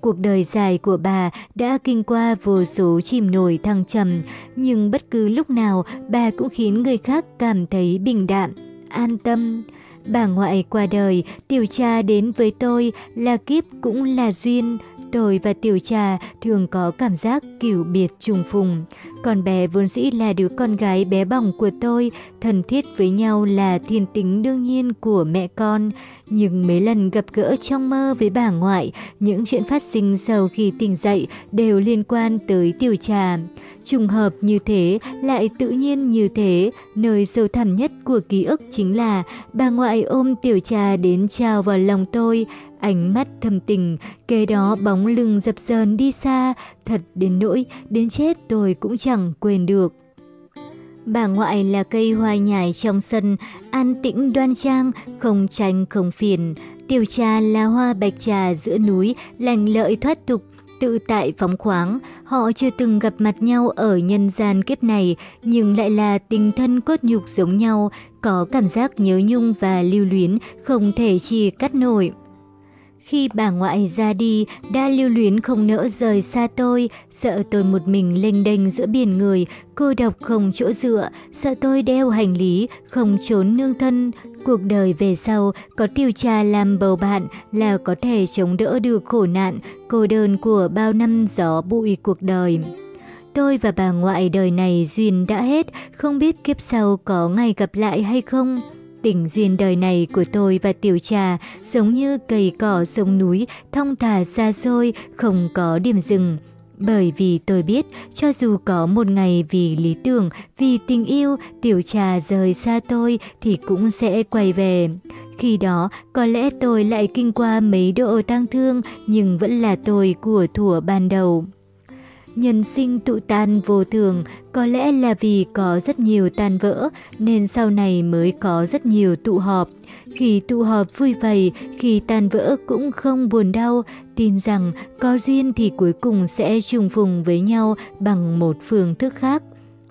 Cuộc đời dài của bà đã kinh qua vô số chìm nổi thăng trầm, nhưng bất cứ lúc nào bà cũng khiến người khác cảm thấy bình đạm, an tâm. Bà ngoại qua đời, điều tra đến với tôi là kiếp cũng là duyên. Tôi và tiểu trà thường có cảm giác kiểu biệt trùng phùng. Con bé vốn dĩ là đứa con gái bé bỏng của tôi, thân thiết với nhau là thiên tính đương nhiên của mẹ con. Nhưng mấy lần gặp gỡ trong mơ với bà ngoại, những chuyện phát sinh sau khi tỉnh dậy đều liên quan tới tiểu trà. Trùng hợp như thế, lại tự nhiên như thế, nơi sâu thẳm nhất của ký ức chính là bà ngoại ôm tiểu trà đến trao vào lòng tôi, ánh mắt thầm tình, kế đó bóng lưng dập dờn đi xa, thật đến nỗi, đến chết tôi cũng chẳng quên được. Bà ngoại là cây hoa nhài trong sân, an tĩnh đoan trang, không tranh không phiền. Tiểu trà là hoa bạch trà giữa núi, lành lợi thoát tục, tự tại phóng khoáng. Họ chưa từng gặp mặt nhau ở nhân gian kiếp này, nhưng lại là tình thân cốt nhục giống nhau, có cảm giác nhớ nhung và lưu luyến, không thể chia cắt nổi. Khi bà ngoại ra đi, đã lưu luyến không nỡ rời xa tôi, sợ tôi một mình lênh đênh giữa biển người, cô độc không chỗ dựa, sợ tôi đeo hành lý, không trốn nương thân. Cuộc đời về sau, có tiêu cha làm bầu bạn là có thể chống đỡ được khổ nạn, cô đơn của bao năm gió bụi cuộc đời. Tôi và bà ngoại đời này duyên đã hết, không biết kiếp sau có ngày gặp lại hay không. Tình duyên đời này của tôi và tiểu trà giống như cây cỏ sông núi, thông thả xa xôi, không có điểm dừng. Bởi vì tôi biết, cho dù có một ngày vì lý tưởng, vì tình yêu, tiểu trà rời xa tôi thì cũng sẽ quay về. Khi đó, có lẽ tôi lại kinh qua mấy độ tang thương, nhưng vẫn là tôi của thủa ban đầu. Nhân sinh tụ tan vô thường, có lẽ là vì có rất nhiều tan vỡ nên sau này mới có rất nhiều tụ họp. Khi tụ họp vui vầy, khi tan vỡ cũng không buồn đau, tin rằng có duyên thì cuối cùng sẽ trùng phùng với nhau bằng một phương thức khác.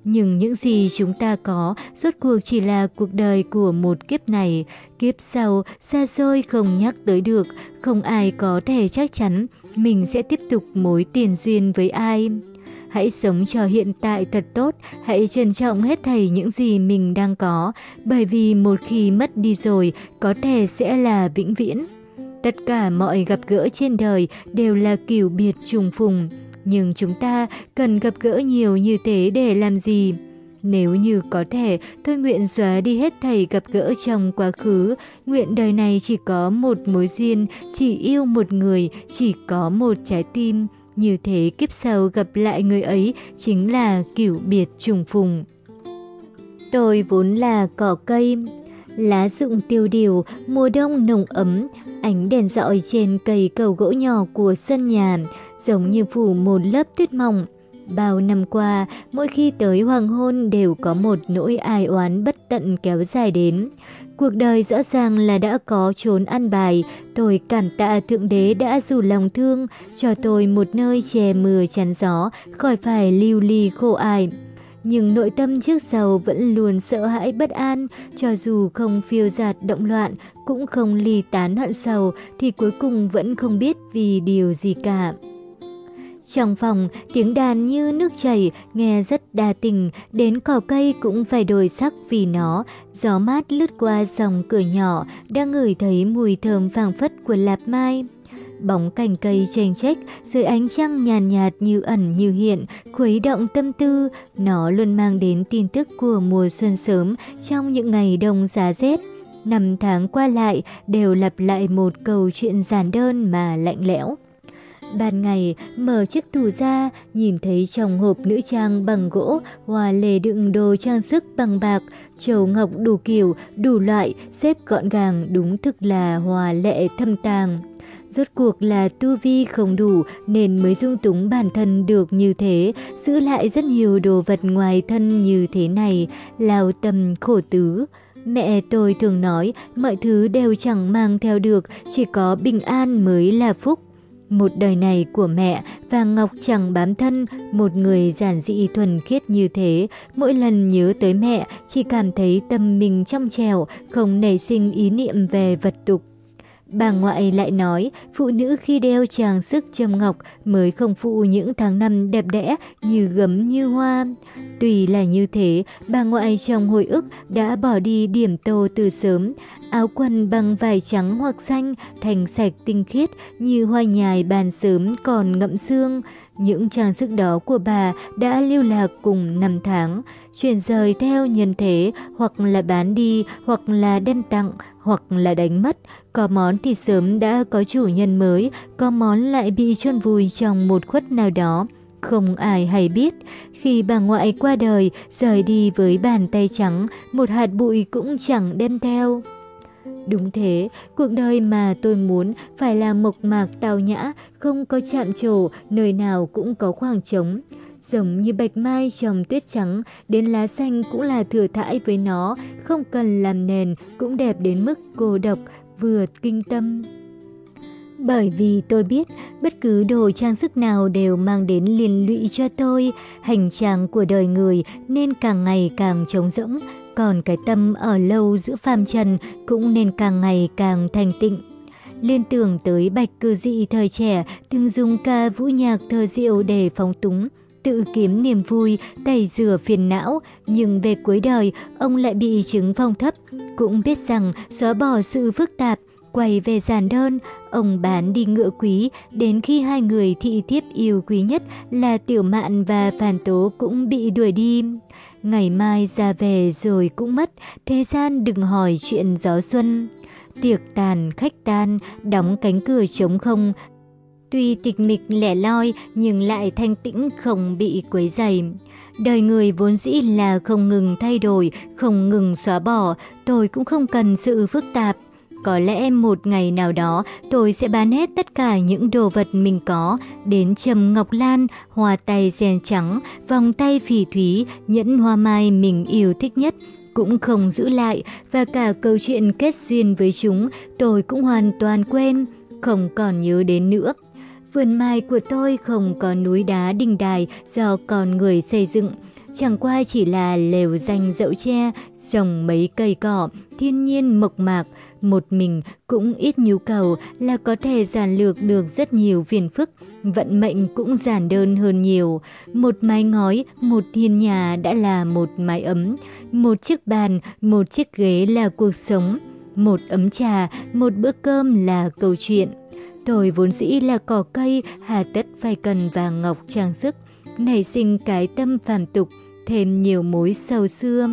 Nhưng những gì chúng ta có rốt cuộc chỉ là cuộc đời của một kiếp này, kiếp sau xa xôi không nhắc tới được, không ai có thể chắc chắn mình sẽ tiếp tục mối tiền duyên với ai. Hãy sống cho hiện tại thật tốt, hãy trân trọng hết thảy những gì mình đang có, bởi vì một khi mất đi rồi, có thể sẽ là vĩnh viễn. Tất cả mọi gặp gỡ trên đời đều là kiểu biệt trùng phùng, nhưng chúng ta cần gặp gỡ nhiều như thế để làm gì? Nếu như có thể, tôi nguyện xóa đi hết thầy gặp gỡ trong quá khứ. Nguyện đời này chỉ có một mối duyên, chỉ yêu một người, chỉ có một trái tim. Như thế kiếp sau gặp lại người ấy chính là kiểu biệt trùng phùng. Tôi vốn là cỏ cây, lá rụng tiêu điều, mùa đông nồng ấm, ánh đèn dọi trên cây cầu gỗ nhỏ của sân nhà, giống như phủ một lớp tuyết mỏng. Bao năm qua, mỗi khi tới hoàng hôn đều có một nỗi ai oán bất tận kéo dài đến. Cuộc đời rõ ràng là đã có trốn ăn bài, tôi cảm tạ Thượng Đế đã dù lòng thương, cho tôi một nơi che mưa chắn gió, khỏi phải lưu ly khổ ai Nhưng nội tâm trước sau vẫn luôn sợ hãi bất an, cho dù không phiêu giạt động loạn, cũng không ly tán hận sầu, thì cuối cùng vẫn không biết vì điều gì cả. Trong phòng, tiếng đàn như nước chảy, nghe rất đa tình, đến cỏ cây cũng phải đổi sắc vì nó. Gió mát lướt qua dòng cửa nhỏ, đang ngửi thấy mùi thơm phảng phất của lạp mai. Bóng cành cây chênh trách, dưới ánh trăng nhàn nhạt, như ẩn như hiện, khuấy động tâm tư. Nó luôn mang đến tin tức của mùa xuân sớm trong những ngày đông giá rét. Năm tháng qua lại đều lặp lại một câu chuyện giản đơn mà lạnh lẽo. Ban ngày, mở chiếc tủ ra, nhìn thấy trong hộp nữ trang bằng gỗ, hoa lề đựng đồ trang sức bằng bạc, trầu ngọc đủ kiểu, đủ loại, xếp gọn gàng, đúng thực là hòa lệ thâm tàng. Rốt cuộc là tu vi không đủ nên mới dung túng bản thân được như thế, giữ lại rất nhiều đồ vật ngoài thân như thế này, lao tâm khổ tứ. Mẹ tôi thường nói mọi thứ đều chẳng mang theo được, chỉ có bình an mới là phúc. Một đời này của mẹ và Ngọc chẳng bám thân, một người giản dị thuần khiết như thế, mỗi lần nhớ tới mẹ chỉ cảm thấy tâm mình trong trèo, không nảy sinh ý niệm về vật tục. Bà ngoại lại nói, phụ nữ khi đeo trang sức châm ngọc mới không phụ những tháng năm đẹp đẽ như gấm như hoa. Tùy là như thế, bà ngoại trong hồi ức đã bỏ đi điểm tô từ sớm. Áo quần bằng vải trắng hoặc xanh, thành sạch tinh khiết như hoa nhài bàn sớm còn ngậm xương. Những trang sức đó của bà đã lưu lạc cùng năm tháng, chuyển rời theo nhân thế hoặc là bán đi hoặc là đem tặng hoặc là đánh mất. Có món thì sớm đã có chủ nhân mới, có món lại bị chôn vùi trong một khuất nào đó. Không ai hay biết, khi bà ngoại qua đời, rời đi với bàn tay trắng, một hạt bụi cũng chẳng đem theo. Đúng thế, cuộc đời mà tôi muốn phải là mộc mạc tào nhã, không có chạm trổ, nơi nào cũng có khoảng trống. Giống như bạch mai trong tuyết trắng, đến lá xanh cũng là thừa thãi với nó, không cần làm nền, cũng đẹp đến mức cô độc, vừa kinh tâm. Bởi vì tôi biết bất cứ đồ trang sức nào đều mang đến liên lụy cho tôi, hành trang của đời người nên càng ngày càng trống rỗng, còn cái tâm ở lâu giữa phàm trần cũng nên càng ngày càng thành tịnh. Liên tưởng tới bạch cư dị thời trẻ từng dùng ca vũ nhạc thơ diệu để phóng túng, tự kiếm niềm vui, tẩy rửa phiền não, nhưng về cuối đời ông lại bị chứng phong thấp, cũng biết rằng xóa bỏ sự phức tạp, quay về giản đơn, ông bán đi ngựa quý, đến khi hai người thị thiếp yêu quý nhất là Tiểu Mạn và Phàn Tố cũng bị đuổi đi. Ngày mai ra về rồi cũng mất, thế gian đừng hỏi chuyện gió xuân. Tiệc tàn, khách tan, đóng cánh cửa trống không, Tuy tịch mịch lẻ loi nhưng lại thanh tĩnh không bị quấy dày. Đời người vốn dĩ là không ngừng thay đổi, không ngừng xóa bỏ, tôi cũng không cần sự phức tạp. Có lẽ một ngày nào đó tôi sẽ bán hết tất cả những đồ vật mình có, đến trầm ngọc lan, hoa tay sen trắng, vòng tay phỉ thúy, nhẫn hoa mai mình yêu thích nhất, cũng không giữ lại và cả câu chuyện kết duyên với chúng tôi cũng hoàn toàn quên, không còn nhớ đến nữa. Vườn mai của tôi không có núi đá đình đài do con người xây dựng, chẳng qua chỉ là lều danh dậu tre, trồng mấy cây cỏ, thiên nhiên mộc mạc, một mình cũng ít nhu cầu là có thể giản lược được rất nhiều phiền phức, vận mệnh cũng giản đơn hơn nhiều. Một mái ngói, một hiên nhà đã là một mái ấm, một chiếc bàn, một chiếc ghế là cuộc sống, một ấm trà, một bữa cơm là câu chuyện. Tôi vốn dĩ là cỏ cây, hà tất phải cần vàng ngọc trang sức, nảy sinh cái tâm phàm tục, thêm nhiều mối sâu xưa.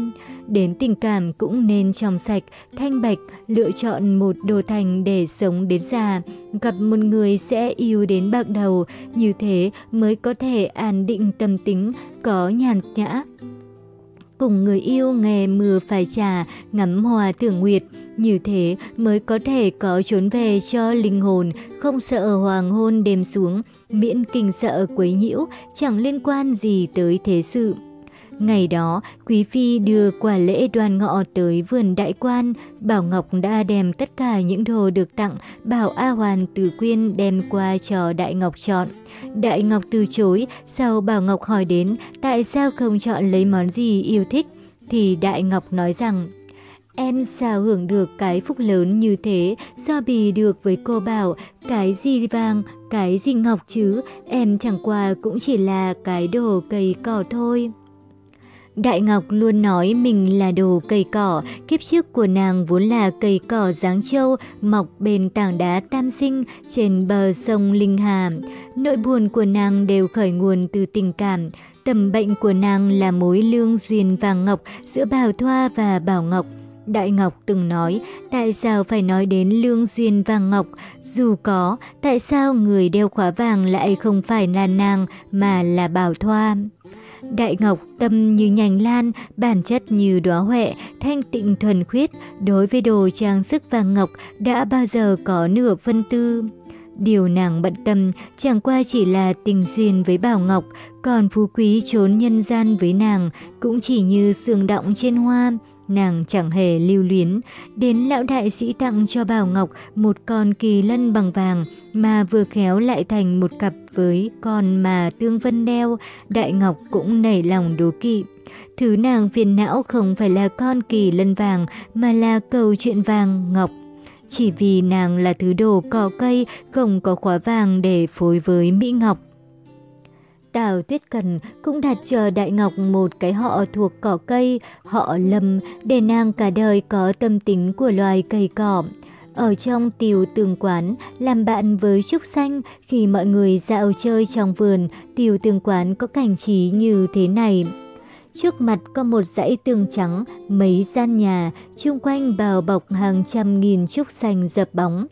Đến tình cảm cũng nên trong sạch, thanh bạch, lựa chọn một đồ thành để sống đến già. Gặp một người sẽ yêu đến bạc đầu, như thế mới có thể an định tâm tính, có nhàn nhã. Cùng người yêu nghe mưa phải trà, ngắm hoa tưởng nguyệt, như thế mới có thể có trốn về cho linh hồn, không sợ hoàng hôn đêm xuống, miễn kinh sợ quấy nhiễu, chẳng liên quan gì tới thế sự. Ngày đó, Quý Phi đưa quả lễ đoàn ngọ tới vườn đại quan, Bảo Ngọc đã đem tất cả những đồ được tặng, bảo A Hoàn từ quyên đem qua cho Đại Ngọc chọn. Đại Ngọc từ chối, sau Bảo Ngọc hỏi đến tại sao không chọn lấy món gì yêu thích, thì Đại Ngọc nói rằng Em sao hưởng được cái phúc lớn như thế, so bì được với cô bảo, cái gì vàng, cái gì ngọc chứ, em chẳng qua cũng chỉ là cái đồ cây cỏ thôi. Đại Ngọc luôn nói mình là đồ cây cỏ, kiếp trước của nàng vốn là cây cỏ dáng châu, mọc bên tảng đá tam sinh trên bờ sông Linh Hà. Nỗi buồn của nàng đều khởi nguồn từ tình cảm. Tầm bệnh của nàng là mối lương duyên vàng ngọc giữa Bảo Thoa và Bảo Ngọc. Đại Ngọc từng nói, tại sao phải nói đến lương duyên vàng ngọc? Dù có, tại sao người đeo khóa vàng lại không phải là nàng mà là Bảo Thoa? Đại Ngọc tâm như nhành lan, bản chất như đóa huệ, thanh tịnh thuần khiết, đối với đồ trang sức vàng ngọc đã bao giờ có nửa phân tư. Điều nàng bận tâm chẳng qua chỉ là tình duyên với Bảo Ngọc, còn phú quý trốn nhân gian với nàng cũng chỉ như sương động trên hoa. Nàng chẳng hề lưu luyến, đến lão đại sĩ tặng cho Bảo Ngọc một con kỳ lân bằng vàng mà vừa khéo lại thành một cặp với con mà Tương Vân đeo, Đại Ngọc cũng nảy lòng đố kỵ. Thứ nàng phiền não không phải là con kỳ lân vàng mà là câu chuyện vàng ngọc. Chỉ vì nàng là thứ đồ cỏ cây không có khóa vàng để phối với Mỹ Ngọc. Tào Tuyết Cần cũng đặt cho Đại Ngọc một cái họ thuộc cỏ cây, họ lâm, để nàng cả đời có tâm tính của loài cây cỏ. Ở trong tiều tường quán, làm bạn với Trúc Xanh, khi mọi người dạo chơi trong vườn, tiều tường quán có cảnh trí như thế này. Trước mặt có một dãy tường trắng, mấy gian nhà, chung quanh bào bọc hàng trăm nghìn trúc xanh dập bóng.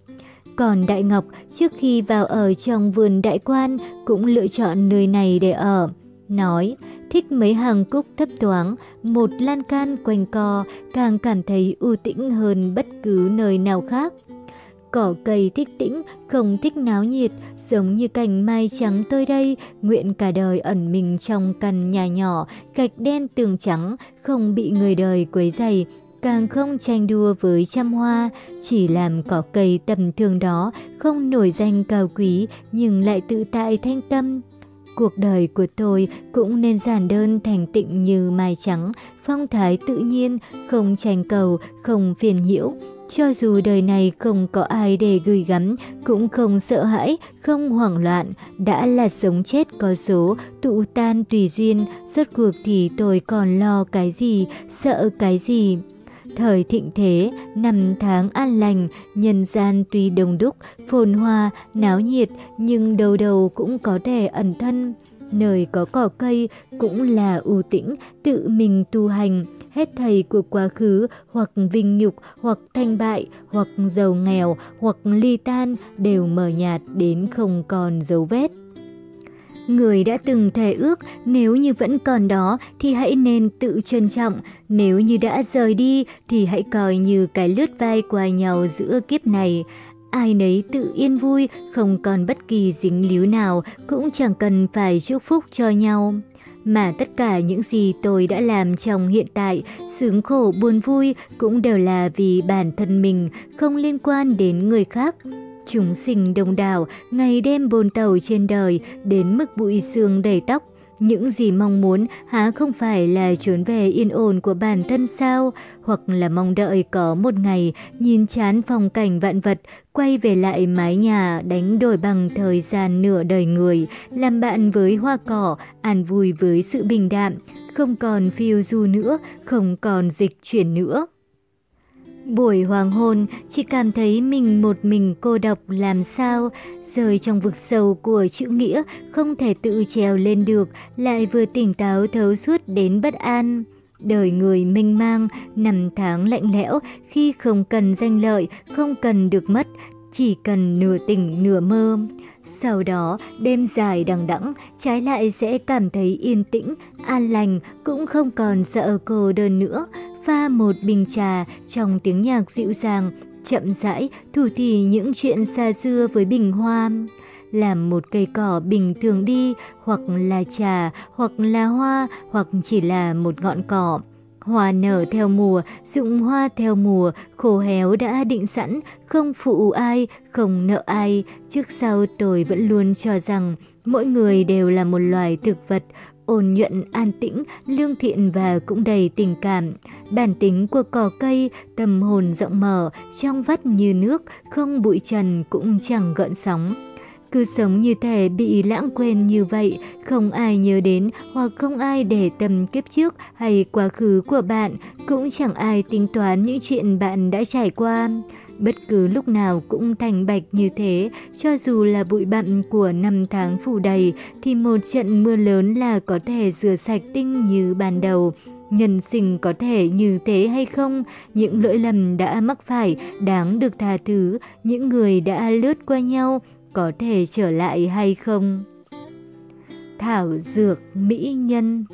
Còn Đại Ngọc trước khi vào ở trong vườn đại quan cũng lựa chọn nơi này để ở. Nói, thích mấy hàng cúc thấp thoáng, một lan can quanh co, càng cảm thấy ưu tĩnh hơn bất cứ nơi nào khác. Cỏ cây thích tĩnh, không thích náo nhiệt, giống như cành mai trắng tôi đây, nguyện cả đời ẩn mình trong căn nhà nhỏ, gạch đen tường trắng, không bị người đời quấy dày, càng không tranh đua với trăm hoa, chỉ làm cỏ cây tầm thường đó, không nổi danh cao quý nhưng lại tự tại thanh tâm. Cuộc đời của tôi cũng nên giản đơn thành tịnh như mai trắng, phong thái tự nhiên, không tranh cầu, không phiền nhiễu. Cho dù đời này không có ai để gửi gắm, cũng không sợ hãi, không hoảng loạn, đã là sống chết có số, tụ tan tùy duyên, rốt cuộc thì tôi còn lo cái gì, sợ cái gì. Thời thịnh thế, năm tháng an lành, nhân gian tuy đông đúc, phồn hoa, náo nhiệt, nhưng đầu đầu cũng có thể ẩn thân. Nơi có cỏ cây cũng là ưu tĩnh, tự mình tu hành. Hết thầy của quá khứ hoặc vinh nhục, hoặc thanh bại, hoặc giàu nghèo, hoặc ly tan đều mờ nhạt đến không còn dấu vết. Người đã từng thề ước nếu như vẫn còn đó thì hãy nên tự trân trọng, nếu như đã rời đi thì hãy coi như cái lướt vai qua nhau giữa kiếp này. Ai nấy tự yên vui, không còn bất kỳ dính líu nào, cũng chẳng cần phải chúc phúc cho nhau. Mà tất cả những gì tôi đã làm trong hiện tại, sướng khổ buồn vui cũng đều là vì bản thân mình, không liên quan đến người khác. Chúng sinh đông đảo, ngày đêm bồn tàu trên đời, đến mức bụi xương đầy tóc. Những gì mong muốn há không phải là trốn về yên ổn của bản thân sao? Hoặc là mong đợi có một ngày nhìn chán phong cảnh vạn vật, quay về lại mái nhà đánh đổi bằng thời gian nửa đời người, làm bạn với hoa cỏ, an vui với sự bình đạm, không còn phiêu du nữa, không còn dịch chuyển nữa. Buổi hoàng hôn, chỉ cảm thấy mình một mình cô độc làm sao, rơi trong vực sâu của chữ nghĩa, không thể tự trèo lên được, lại vừa tỉnh táo thấu suốt đến bất an. Đời người mênh mang, năm tháng lạnh lẽo, khi không cần danh lợi, không cần được mất, chỉ cần nửa tỉnh nửa mơ. Sau đó, đêm dài đằng đẵng, trái lại sẽ cảm thấy yên tĩnh, an lành, cũng không còn sợ cô đơn nữa pha một bình trà trong tiếng nhạc dịu dàng, chậm rãi thủ thì những chuyện xa xưa với bình hoa. Làm một cây cỏ bình thường đi, hoặc là trà, hoặc là hoa, hoặc chỉ là một ngọn cỏ. Hoa nở theo mùa, dụng hoa theo mùa, khô héo đã định sẵn, không phụ ai, không nợ ai. Trước sau tôi vẫn luôn cho rằng mỗi người đều là một loài thực vật, ôn nhuận, an tĩnh, lương thiện và cũng đầy tình cảm. Bản tính của cỏ cây, tâm hồn rộng mở, trong vắt như nước, không bụi trần cũng chẳng gợn sóng. Cứ sống như thể bị lãng quên như vậy, không ai nhớ đến hoặc không ai để tâm kiếp trước hay quá khứ của bạn, cũng chẳng ai tính toán những chuyện bạn đã trải qua. Bất cứ lúc nào cũng thành bạch như thế, cho dù là bụi bặm của năm tháng phủ đầy, thì một trận mưa lớn là có thể rửa sạch tinh như ban đầu. Nhân sinh có thể như thế hay không? Những lỗi lầm đã mắc phải đáng được tha thứ, những người đã lướt qua nhau có thể trở lại hay không? Thảo dược mỹ nhân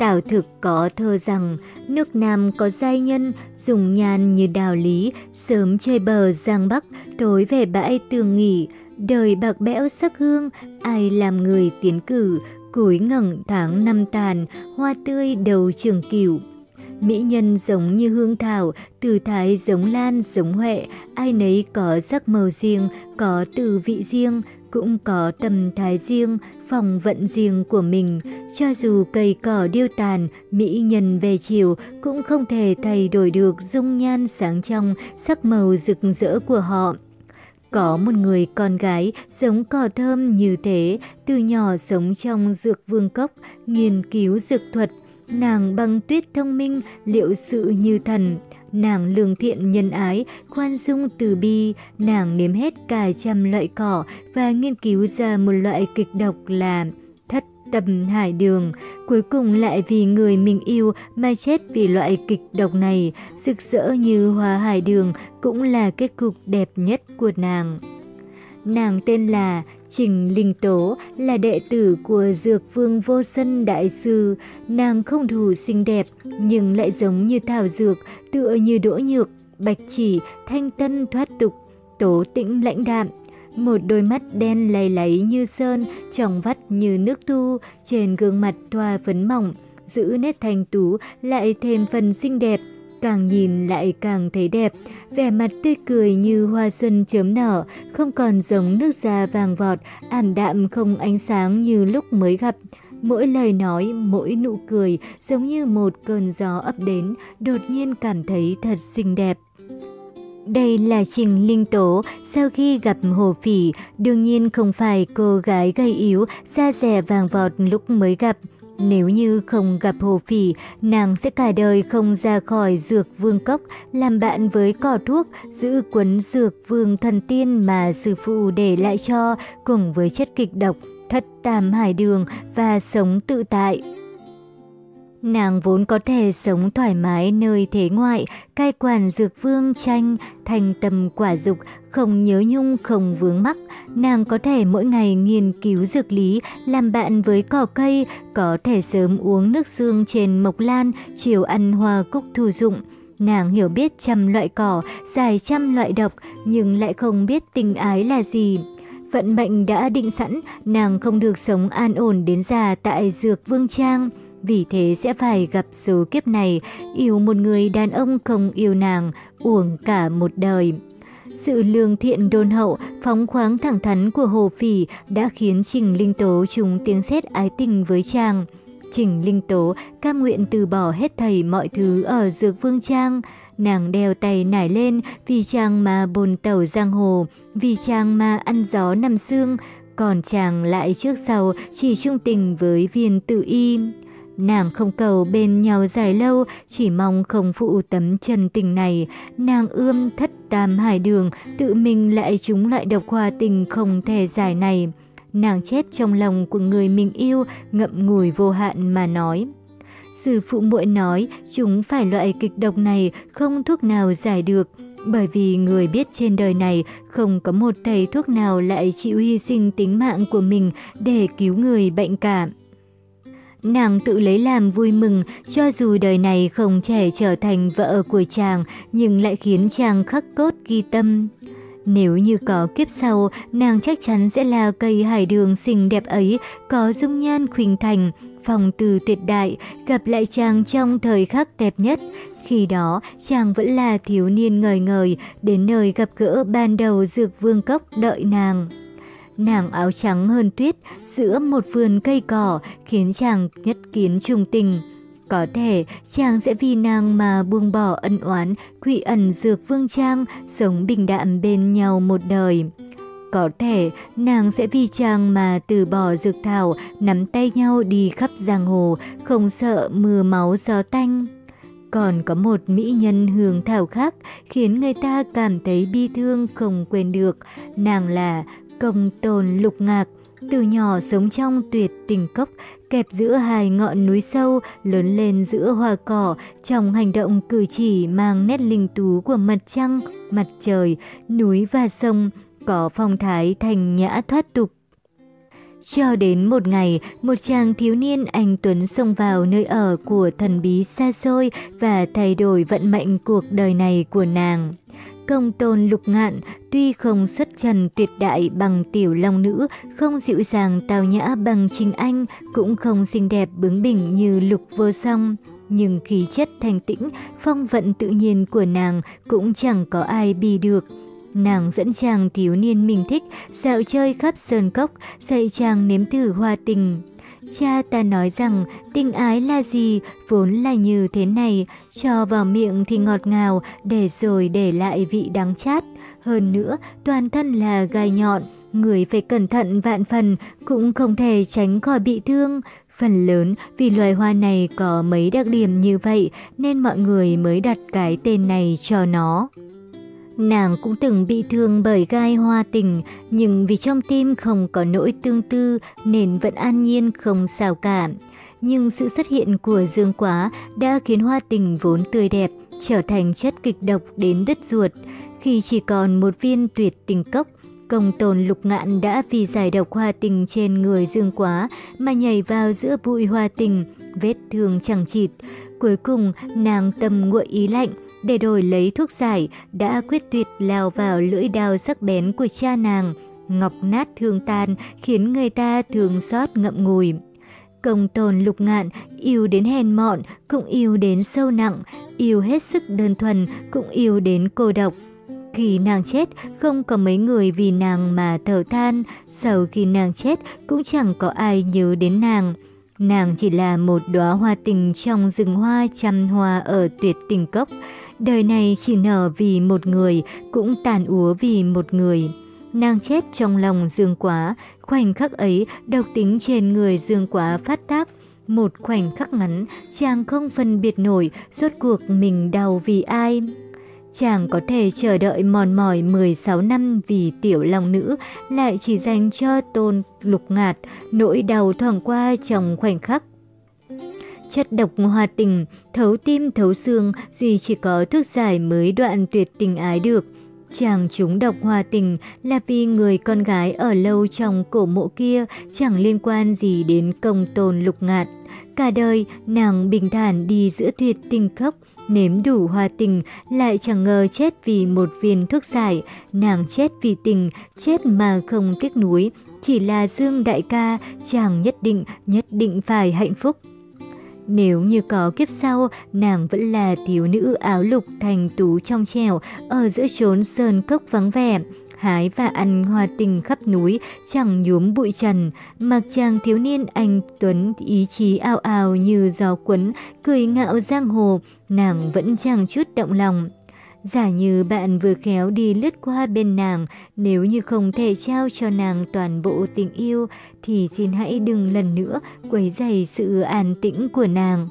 Tào thực có thơ rằng, nước Nam có giai nhân, dùng nhàn như đào lý, sớm chơi bờ giang bắc, tối về bãi tường nghỉ, đời bạc bẽo sắc hương, ai làm người tiến cử, cúi ngẩng tháng năm tàn, hoa tươi đầu trường cửu. Mỹ nhân giống như hương thảo, từ thái giống lan giống huệ, ai nấy có sắc màu riêng, có từ vị riêng, cũng có tâm thái riêng, phòng vận riêng của mình. Cho dù cây cỏ điêu tàn, mỹ nhân về chiều cũng không thể thay đổi được dung nhan sáng trong, sắc màu rực rỡ của họ. Có một người con gái giống cỏ thơm như thế, từ nhỏ sống trong dược vương cốc, nghiên cứu dược thuật. Nàng băng tuyết thông minh, liệu sự như thần. Nàng lương thiện nhân ái, khoan dung từ bi, nàng nếm hết cả trăm loại cỏ và nghiên cứu ra một loại kịch độc là thất tâm hải đường. Cuối cùng lại vì người mình yêu mà chết vì loại kịch độc này, rực rỡ như hoa hải đường cũng là kết cục đẹp nhất của nàng. Nàng tên là Trình Linh Tố là đệ tử của Dược Vương Vô Sân Đại Sư. Nàng không đủ xinh đẹp, nhưng lại giống như thảo dược, tựa như đỗ nhược, bạch chỉ, thanh tân thoát tục, tố tĩnh lãnh đạm. Một đôi mắt đen lầy lấy như sơn, trong vắt như nước tu, trên gương mặt thoa phấn mỏng, giữ nét thanh tú lại thêm phần xinh đẹp càng nhìn lại càng thấy đẹp, vẻ mặt tươi cười như hoa xuân chớm nở, không còn giống nước da vàng vọt, ảm đạm không ánh sáng như lúc mới gặp. Mỗi lời nói, mỗi nụ cười giống như một cơn gió ập đến, đột nhiên cảm thấy thật xinh đẹp. Đây là Trình Linh Tố, sau khi gặp Hồ Phỉ, đương nhiên không phải cô gái gây yếu, da rẻ vàng vọt lúc mới gặp. Nếu như không gặp Hồ Phỉ, nàng sẽ cả đời không ra khỏi dược vương cốc, làm bạn với cỏ thuốc, giữ cuốn dược vương thần tiên mà sư phụ để lại cho, cùng với chất kịch độc, thất tam hải đường và sống tự tại. Nàng vốn có thể sống thoải mái nơi thế ngoại, cai quản dược vương tranh, thành tâm quả dục, không nhớ nhung, không vướng mắc. Nàng có thể mỗi ngày nghiên cứu dược lý, làm bạn với cỏ cây, có thể sớm uống nước xương trên mộc lan, chiều ăn hoa cúc thu dụng. Nàng hiểu biết trăm loại cỏ, giải trăm loại độc, nhưng lại không biết tình ái là gì. Vận mệnh đã định sẵn, nàng không được sống an ổn đến già tại Dược Vương Trang vì thế sẽ phải gặp số kiếp này, yêu một người đàn ông không yêu nàng, uổng cả một đời. Sự lương thiện đôn hậu, phóng khoáng thẳng thắn của Hồ Phỉ đã khiến Trình Linh Tố trùng tiếng xét ái tình với chàng. Trình Linh Tố cam nguyện từ bỏ hết thầy mọi thứ ở Dược Vương Trang. Nàng đeo tay nải lên vì chàng mà bồn tàu giang hồ, vì chàng mà ăn gió nằm xương, còn chàng lại trước sau chỉ trung tình với viên tự y. Nàng không cầu bên nhau dài lâu, chỉ mong không phụ tấm chân tình này. Nàng ươm thất tam hải đường, tự mình lại trúng lại độc hoa tình không thể giải này. Nàng chết trong lòng của người mình yêu, ngậm ngùi vô hạn mà nói. Sư phụ muội nói, chúng phải loại kịch độc này không thuốc nào giải được. Bởi vì người biết trên đời này không có một thầy thuốc nào lại chịu hy sinh tính mạng của mình để cứu người bệnh cảm. Nàng tự lấy làm vui mừng, cho dù đời này không thể trở thành vợ của chàng, nhưng lại khiến chàng khắc cốt ghi tâm. Nếu như có kiếp sau, nàng chắc chắn sẽ là cây hải đường xinh đẹp ấy, có dung nhan khuynh thành, phòng từ tuyệt đại, gặp lại chàng trong thời khắc đẹp nhất. Khi đó, chàng vẫn là thiếu niên ngời ngời, đến nơi gặp gỡ ban đầu dược vương cốc đợi nàng. Nàng áo trắng hơn tuyết giữa một vườn cây cỏ khiến chàng nhất kiến trung tình. Có thể chàng sẽ vì nàng mà buông bỏ ân oán, quỷ ẩn dược vương trang, sống bình đạm bên nhau một đời. Có thể nàng sẽ vì chàng mà từ bỏ dược thảo, nắm tay nhau đi khắp giang hồ, không sợ mưa máu gió tanh. Còn có một mỹ nhân hương thảo khác khiến người ta cảm thấy bi thương không quên được. Nàng là công tồn lục ngạc, từ nhỏ sống trong tuyệt tình cốc, kẹp giữa hai ngọn núi sâu, lớn lên giữa hoa cỏ, trong hành động cử chỉ mang nét linh tú của mặt trăng, mặt trời, núi và sông, có phong thái thành nhã thoát tục. Cho đến một ngày, một chàng thiếu niên anh Tuấn xông vào nơi ở của thần bí xa xôi và thay đổi vận mệnh cuộc đời này của nàng. Công tôn lục ngạn, tuy không xuất trần tuyệt đại bằng tiểu long nữ, không dịu dàng tào nhã bằng trình anh, cũng không xinh đẹp bướng bỉnh như lục vô song. Nhưng khí chất thanh tĩnh, phong vận tự nhiên của nàng cũng chẳng có ai bì được. Nàng dẫn chàng thiếu niên mình thích, dạo chơi khắp sơn cốc, dạy chàng nếm thử hoa tình. Cha ta nói rằng tình ái là gì, vốn là như thế này, cho vào miệng thì ngọt ngào, để rồi để lại vị đắng chát. Hơn nữa, toàn thân là gai nhọn, người phải cẩn thận vạn phần, cũng không thể tránh khỏi bị thương. Phần lớn vì loài hoa này có mấy đặc điểm như vậy nên mọi người mới đặt cái tên này cho nó. Nàng cũng từng bị thương bởi gai hoa tình, nhưng vì trong tim không có nỗi tương tư nên vẫn an nhiên không sao cả. Nhưng sự xuất hiện của Dương Quá đã khiến hoa tình vốn tươi đẹp trở thành chất kịch độc đến đứt ruột. Khi chỉ còn một viên tuyệt tình cốc, công tồn lục ngạn đã vì giải độc hoa tình trên người Dương Quá mà nhảy vào giữa bụi hoa tình, vết thương chẳng chịt. Cuối cùng nàng tâm nguội ý lạnh, để đổi lấy thuốc giải, đã quyết tuyệt lao vào lưỡi đao sắc bén của cha nàng. Ngọc nát thương tan khiến người ta thường xót ngậm ngùi. Công tồn lục ngạn, yêu đến hèn mọn, cũng yêu đến sâu nặng, yêu hết sức đơn thuần, cũng yêu đến cô độc. Khi nàng chết, không có mấy người vì nàng mà thở than, sau khi nàng chết cũng chẳng có ai nhớ đến nàng. Nàng chỉ là một đóa hoa tình trong rừng hoa trăm hoa ở tuyệt tình cốc. Đời này chỉ nở vì một người, cũng tàn úa vì một người. Nàng chết trong lòng Dương Quá, khoảnh khắc ấy độc tính trên người Dương Quá phát tác. Một khoảnh khắc ngắn, chàng không phân biệt nổi rốt cuộc mình đau vì ai. Chàng có thể chờ đợi mòn mỏi 16 năm vì tiểu lòng nữ, lại chỉ dành cho tôn lục ngạt, nỗi đau thoảng qua trong khoảnh khắc. Chất độc hoa tình, thấu tim thấu xương, duy chỉ có thuốc giải mới đoạn tuyệt tình ái được. Chàng trúng độc hoa tình là vì người con gái ở lâu trong cổ mộ kia chẳng liên quan gì đến công tôn lục ngạt. Cả đời, nàng bình thản đi giữa tuyệt tình khốc, nếm đủ hoa tình, lại chẳng ngờ chết vì một viên thuốc giải. Nàng chết vì tình, chết mà không tiếc nuối. Chỉ là Dương đại ca, chàng nhất định, nhất định phải hạnh phúc. Nếu như có kiếp sau, nàng vẫn là thiếu nữ áo lục thành tú trong trèo ở giữa chốn sơn cốc vắng vẻ hái và ăn hoa tình khắp núi, chẳng nhuốm bụi trần, mặc chàng thiếu niên anh Tuấn ý chí ao ao như gió cuốn cười ngạo giang hồ, nàng vẫn chẳng chút động lòng. Giả như bạn vừa khéo đi lướt qua bên nàng, nếu như không thể trao cho nàng toàn bộ tình yêu, thì xin hãy đừng lần nữa quấy rầy sự an tĩnh của nàng.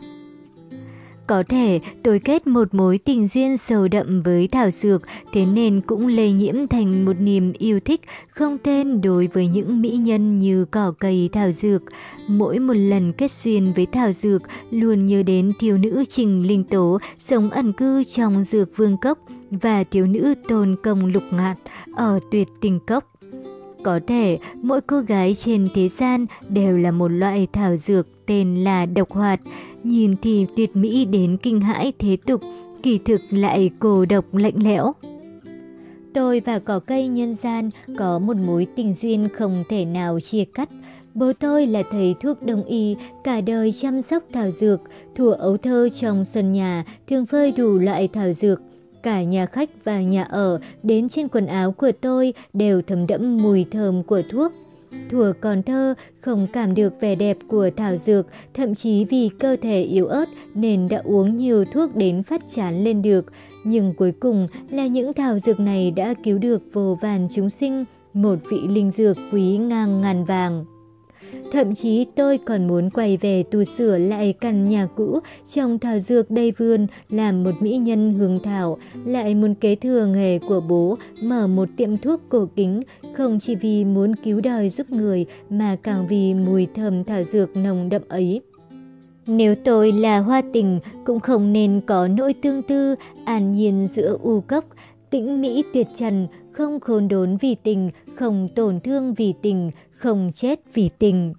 Có thể tôi kết một mối tình duyên sâu đậm với Thảo Dược, thế nên cũng lây nhiễm thành một niềm yêu thích không tên đối với những mỹ nhân như cỏ cây Thảo Dược. Mỗi một lần kết duyên với Thảo Dược, luôn nhớ đến thiếu nữ Trình Linh Tố sống ẩn cư trong Dược Vương Cốc và thiếu nữ Tôn Công Lục ngạn ở Tuyệt Tình Cốc. Có thể mỗi cô gái trên thế gian đều là một loại thảo dược tên là độc hoạt, nhìn thì tuyệt mỹ đến kinh hãi thế tục, kỳ thực lại cô độc lạnh lẽo. Tôi và cỏ cây nhân gian có một mối tình duyên không thể nào chia cắt. Bố tôi là thầy thuốc đông y, cả đời chăm sóc thảo dược, thủa ấu thơ trong sân nhà, thường phơi đủ loại thảo dược. Cả nhà khách và nhà ở đến trên quần áo của tôi đều thấm đẫm mùi thơm của thuốc. Thuở còn thơ, không cảm được vẻ đẹp của thảo dược, thậm chí vì cơ thể yếu ớt nên đã uống nhiều thuốc đến phát chán lên được. Nhưng cuối cùng là những thảo dược này đã cứu được vô vàn chúng sinh, một vị linh dược quý ngang ngàn vàng. Thậm chí tôi còn muốn quay về tu sửa lại căn nhà cũ trồng thảo dược đầy vườn làm một mỹ nhân hương thảo, lại muốn kế thừa nghề của bố mở một tiệm thuốc cổ kính, không chỉ vì muốn cứu đời giúp người mà càng vì mùi thơm thảo dược nồng đậm ấy. Nếu tôi là hoa tình cũng không nên có nỗi tương tư an nhiên giữa u cốc, tĩnh mỹ tuyệt trần, không khôn đốn vì tình, không tổn thương vì tình, không chết vì tình.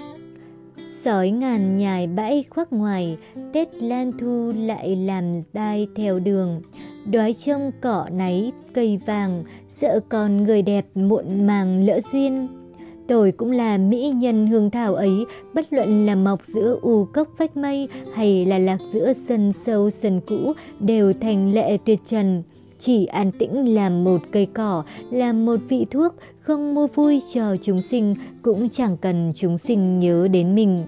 Sói ngàn nhài bãi khoác ngoài, Tết Lan Thu lại làm đai theo đường. Đói trông cỏ náy cây vàng, sợ còn người đẹp muộn màng lỡ duyên. Tôi cũng là mỹ nhân hương thảo ấy, bất luận là mọc giữa u cốc vách mây hay là lạc giữa sân sâu sân cũ, đều thành lệ tuyệt trần. Chỉ an tĩnh làm một cây cỏ, làm một vị thuốc, không mua vui cho chúng sinh, cũng chẳng cần chúng sinh nhớ đến mình.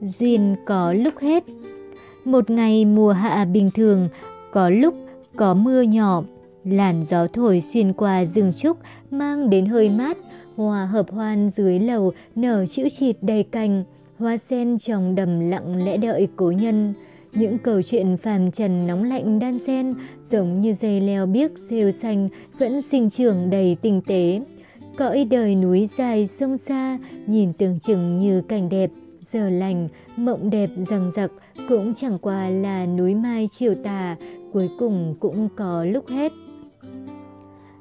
Duyên có lúc hết Một ngày mùa hạ bình thường, có lúc có mưa nhỏ, làn gió thổi xuyên qua rừng trúc mang đến hơi mát, hoa hợp hoan dưới lầu nở chữ chịt đầy cành, hoa sen trong đầm lặng lẽ đợi cố nhân. Những câu chuyện phàm trần nóng lạnh đan xen giống như dây leo biếc rêu xanh vẫn sinh trưởng đầy tinh tế. Cõi đời núi dài sông xa, nhìn tưởng chừng như cảnh đẹp, giờ lành, mộng đẹp rằng rặc cũng chẳng qua là núi mai chiều tà, cuối cùng cũng có lúc hết.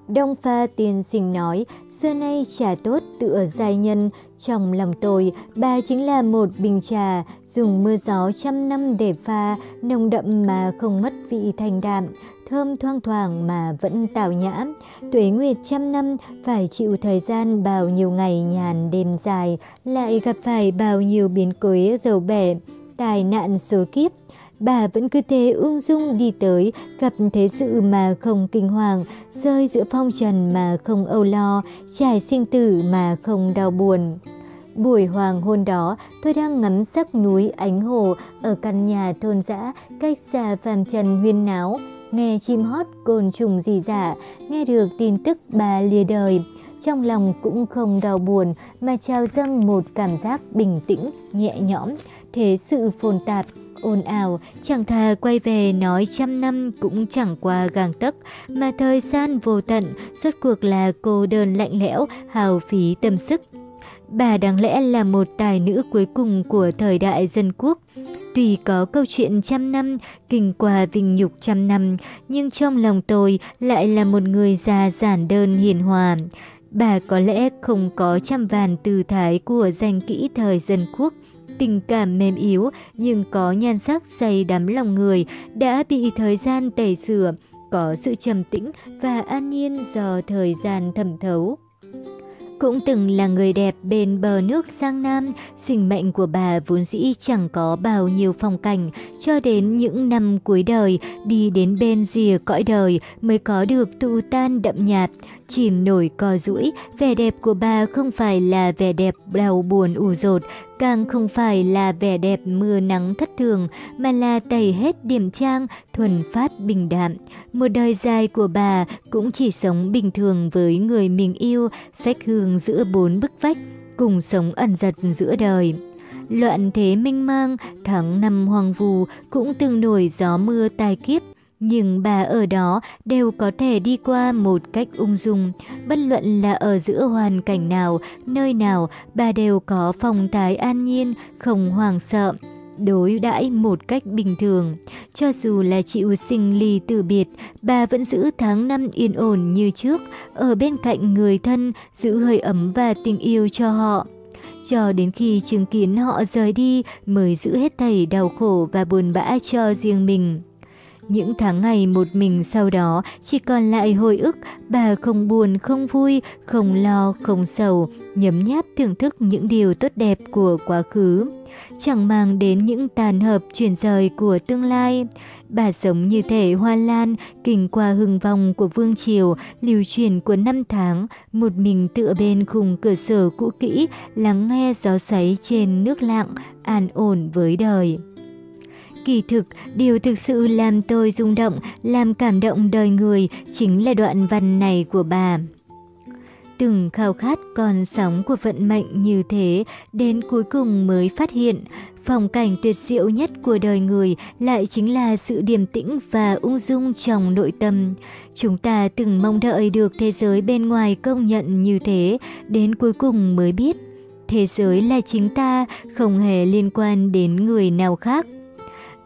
Đông Pha tiên sinh nói, xưa nay trà tốt tựa giai nhân, trong lòng tôi, bà chính là một bình trà, dùng mưa gió trăm năm để pha, nồng đậm mà không mất vị thanh đạm, thơm thoang thoảng mà vẫn tào nhã. Tuế nguyệt trăm năm phải chịu thời gian bao nhiêu ngày nhàn đêm dài, lại gặp phải bao nhiêu biến cố dầu bể, tai nạn số kiếp. bà vẫn cứ thế ung dung đi tới, gặp thế sự mà không kinh hoàng, rơi giữa phong trần mà không âu lo, trải sinh tử mà không đau buồn. Buổi hoàng hôn đó, tôi đang ngắm sắc núi ánh hồ ở căn nhà thôn dã cách xa phàm trần huyên náo, nghe chim hót côn trùng gì giả, nghe được tin tức bà lìa đời. Trong lòng cũng không đau buồn mà trao dâng một cảm giác bình tĩnh, nhẹ nhõm, thế sự phồn tạp, ồn ào, chẳng thà quay về nói trăm năm cũng chẳng qua gàng tấc, mà thời gian vô tận, rốt cuộc là cô đơn lạnh lẽo, hào phí tâm sức. Bà đáng lẽ là một tài nữ cuối cùng của thời đại dân quốc. Tuy có câu chuyện trăm năm, kinh qua vinh nhục trăm năm, nhưng trong lòng tôi lại là một người già giản đơn hiền hòa. Bà có lẽ không có trăm vàn tư thái của danh kỹ thời dân quốc, tình cảm mềm yếu nhưng có nhan sắc dày đắm lòng người đã bị thời gian tẩy rửa, có sự trầm tĩnh và an nhiên do thời gian thẩm thấu. Cũng từng là người đẹp bên bờ nước Giang Nam, sinh mệnh của bà vốn dĩ chẳng có bao nhiêu phong cảnh, cho đến những năm cuối đời, đi đến bên rìa cõi đời mới có được tụ tan đậm nhạt, chìm nổi co rũi, vẻ đẹp của bà không phải là vẻ đẹp đau buồn ủ rột, càng không phải là vẻ đẹp mưa nắng thất thường, mà là tẩy hết điểm trang, thuần phát bình đạm. Một đời dài của bà cũng chỉ sống bình thường với người mình yêu, sách hương giữa bốn bức vách, cùng sống ẩn giật giữa đời. Loạn thế minh mang, tháng năm hoàng vù cũng từng nổi gió mưa tai kiếp, nhưng bà ở đó đều có thể đi qua một cách ung dung. Bất luận là ở giữa hoàn cảnh nào, nơi nào, bà đều có phong thái an nhiên, không hoang sợ đối đãi một cách bình thường. Cho dù là chịu sinh ly từ biệt, bà vẫn giữ tháng năm yên ổn như trước, ở bên cạnh người thân, giữ hơi ấm và tình yêu cho họ. Cho đến khi chứng kiến họ rời đi mới giữ hết thảy đau khổ và buồn bã cho riêng mình. Những tháng ngày một mình sau đó chỉ còn lại hồi ức, bà không buồn, không vui, không lo, không sầu, nhấm nháp thưởng thức những điều tốt đẹp của quá khứ. Chẳng mang đến những tàn hợp chuyển rời của tương lai. Bà sống như thể hoa lan, kinh qua hừng vong của vương triều, lưu truyền của năm tháng, một mình tựa bên khung cửa sổ cũ kỹ, lắng nghe gió xoáy trên nước lặng, an ổn với đời. Kỳ thực, điều thực sự làm tôi rung động, làm cảm động đời người chính là đoạn văn này của bà. Từng khao khát con sóng của vận mệnh như thế, đến cuối cùng mới phát hiện, phong cảnh tuyệt diệu nhất của đời người lại chính là sự điềm tĩnh và ung dung trong nội tâm. Chúng ta từng mong đợi được thế giới bên ngoài công nhận như thế, đến cuối cùng mới biết. Thế giới là chính ta, không hề liên quan đến người nào khác.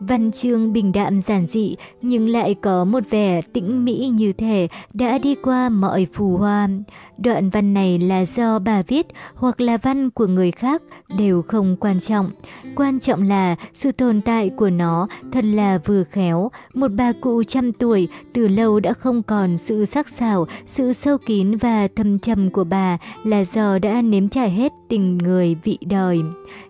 Văn chương bình đạm giản dị nhưng lại có một vẻ tĩnh mỹ như thể đã đi qua mọi phù hoa. Đoạn văn này là do bà viết hoặc là văn của người khác đều không quan trọng. Quan trọng là sự tồn tại của nó thật là vừa khéo. Một bà cụ trăm tuổi từ lâu đã không còn sự sắc sảo, sự sâu kín và thâm trầm của bà là do đã nếm trải hết tình người vị đời.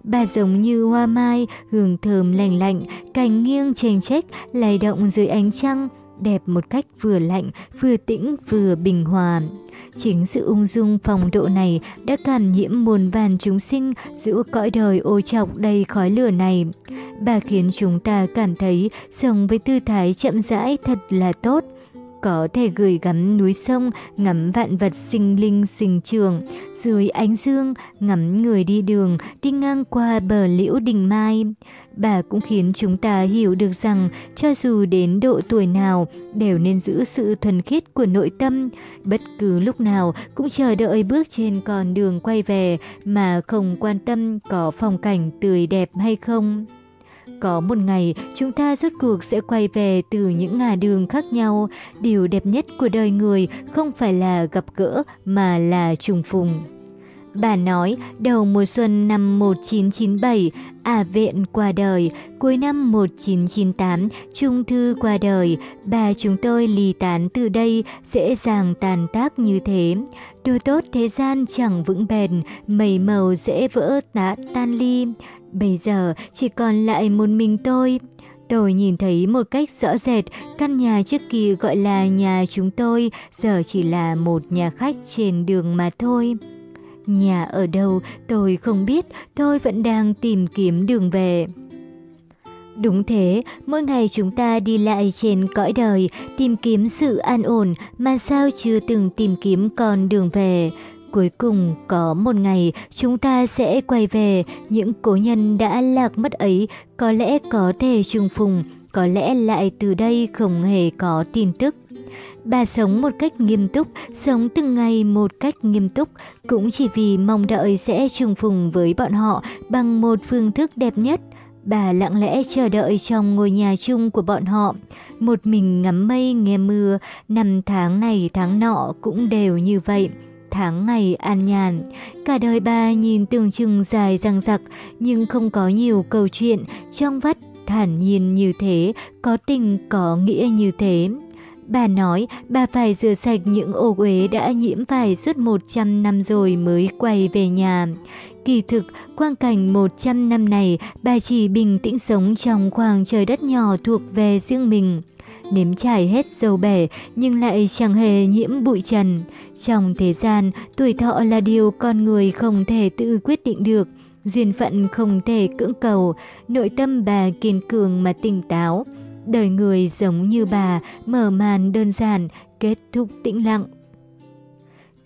Bà giống như hoa mai, hương thơm lành lạnh, cả cành nghiêng chênh trách, lay động dưới ánh trăng, đẹp một cách vừa lạnh, vừa tĩnh, vừa bình hòa. Chính sự ung dung phòng độ này đã cảm nhiễm muôn vàn chúng sinh giữa cõi đời ô trọc đầy khói lửa này. Bà khiến chúng ta cảm thấy sống với tư thái chậm rãi thật là tốt có thể gửi gắm núi sông, ngắm vạn vật sinh linh sinh trường, dưới ánh dương, ngắm người đi đường, đi ngang qua bờ liễu đình mai. Bà cũng khiến chúng ta hiểu được rằng cho dù đến độ tuổi nào đều nên giữ sự thuần khiết của nội tâm, bất cứ lúc nào cũng chờ đợi bước trên con đường quay về mà không quan tâm có phong cảnh tươi đẹp hay không. Có một ngày, chúng ta rốt cuộc sẽ quay về từ những ngả đường khác nhau. Điều đẹp nhất của đời người không phải là gặp gỡ mà là trùng phùng. Bà nói, đầu mùa xuân năm 1997, à viện qua đời, cuối năm 1998, Trung Thư qua đời, bà chúng tôi ly tán từ đây, dễ dàng tàn tác như thế. Đồ tốt thế gian chẳng vững bền, mây màu dễ vỡ tá tan ly. Bây giờ chỉ còn lại một mình tôi. Tôi nhìn thấy một cách rõ rệt, căn nhà trước kia gọi là nhà chúng tôi, giờ chỉ là một nhà khách trên đường mà thôi. Nhà ở đâu tôi không biết, tôi vẫn đang tìm kiếm đường về. Đúng thế, mỗi ngày chúng ta đi lại trên cõi đời, tìm kiếm sự an ổn mà sao chưa từng tìm kiếm con đường về. Cuối cùng có một ngày chúng ta sẽ quay về, những cố nhân đã lạc mất ấy có lẽ có thể trùng phùng, có lẽ lại từ đây không hề có tin tức. Bà sống một cách nghiêm túc, sống từng ngày một cách nghiêm túc, cũng chỉ vì mong đợi sẽ trùng phùng với bọn họ bằng một phương thức đẹp nhất. Bà lặng lẽ chờ đợi trong ngôi nhà chung của bọn họ. Một mình ngắm mây nghe mưa, năm tháng này tháng nọ cũng đều như vậy. Tháng ngày an nhàn, cả đời bà nhìn tưởng chừng dài răng rặc nhưng không có nhiều câu chuyện trong vắt thản nhiên như thế, có tình có nghĩa như thế. Bà nói bà phải rửa sạch những ô uế đã nhiễm vải suốt 100 năm rồi mới quay về nhà. Kỳ thực, quang cảnh 100 năm này, bà chỉ bình tĩnh sống trong khoảng trời đất nhỏ thuộc về riêng mình. Nếm trải hết dầu bể nhưng lại chẳng hề nhiễm bụi trần. Trong thế gian, tuổi thọ là điều con người không thể tự quyết định được. Duyên phận không thể cưỡng cầu, nội tâm bà kiên cường mà tỉnh táo. Đời người giống như bà, mở màn đơn giản, kết thúc tĩnh lặng.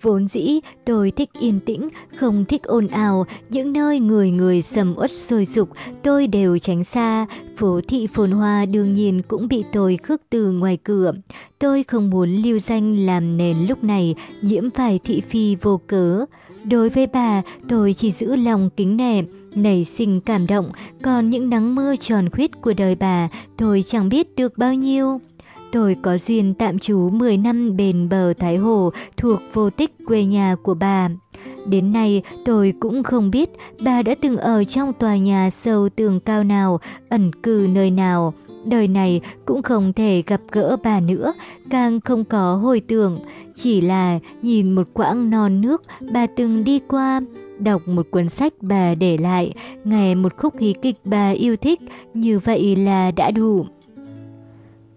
Vốn dĩ tôi thích yên tĩnh, không thích ồn ào, những nơi người người sầm uất sôi sục tôi đều tránh xa, phố thị phồn hoa đương nhiên cũng bị tôi khước từ ngoài cửa. Tôi không muốn lưu danh làm nền lúc này nhiễm phải thị phi vô cớ. Đối với bà, tôi chỉ giữ lòng kính nể, nảy sinh cảm động, còn những nắng mưa tròn khuyết của đời bà tôi chẳng biết được bao nhiêu. Tôi có duyên tạm trú 10 năm bền bờ Thái Hồ thuộc vô tích quê nhà của bà. Đến nay tôi cũng không biết bà đã từng ở trong tòa nhà sâu tường cao nào, ẩn cư nơi nào. Đời này cũng không thể gặp gỡ bà nữa, càng không có hồi tưởng. Chỉ là nhìn một quãng non nước bà từng đi qua, đọc một cuốn sách bà để lại, nghe một khúc hí kịch bà yêu thích, như vậy là đã đủ.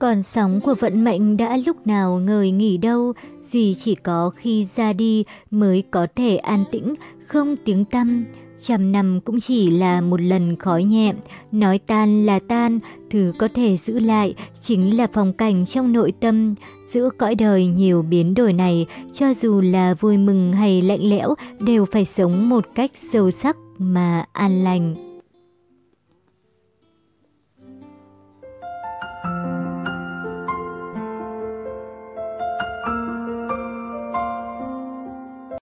Còn sóng của vận mệnh đã lúc nào ngời nghỉ đâu, duy chỉ có khi ra đi mới có thể an tĩnh, không tiếng tăm. Trăm năm cũng chỉ là một lần khói nhẹ, nói tan là tan, thứ có thể giữ lại chính là phong cảnh trong nội tâm. Giữa cõi đời nhiều biến đổi này, cho dù là vui mừng hay lạnh lẽo, đều phải sống một cách sâu sắc mà an lành.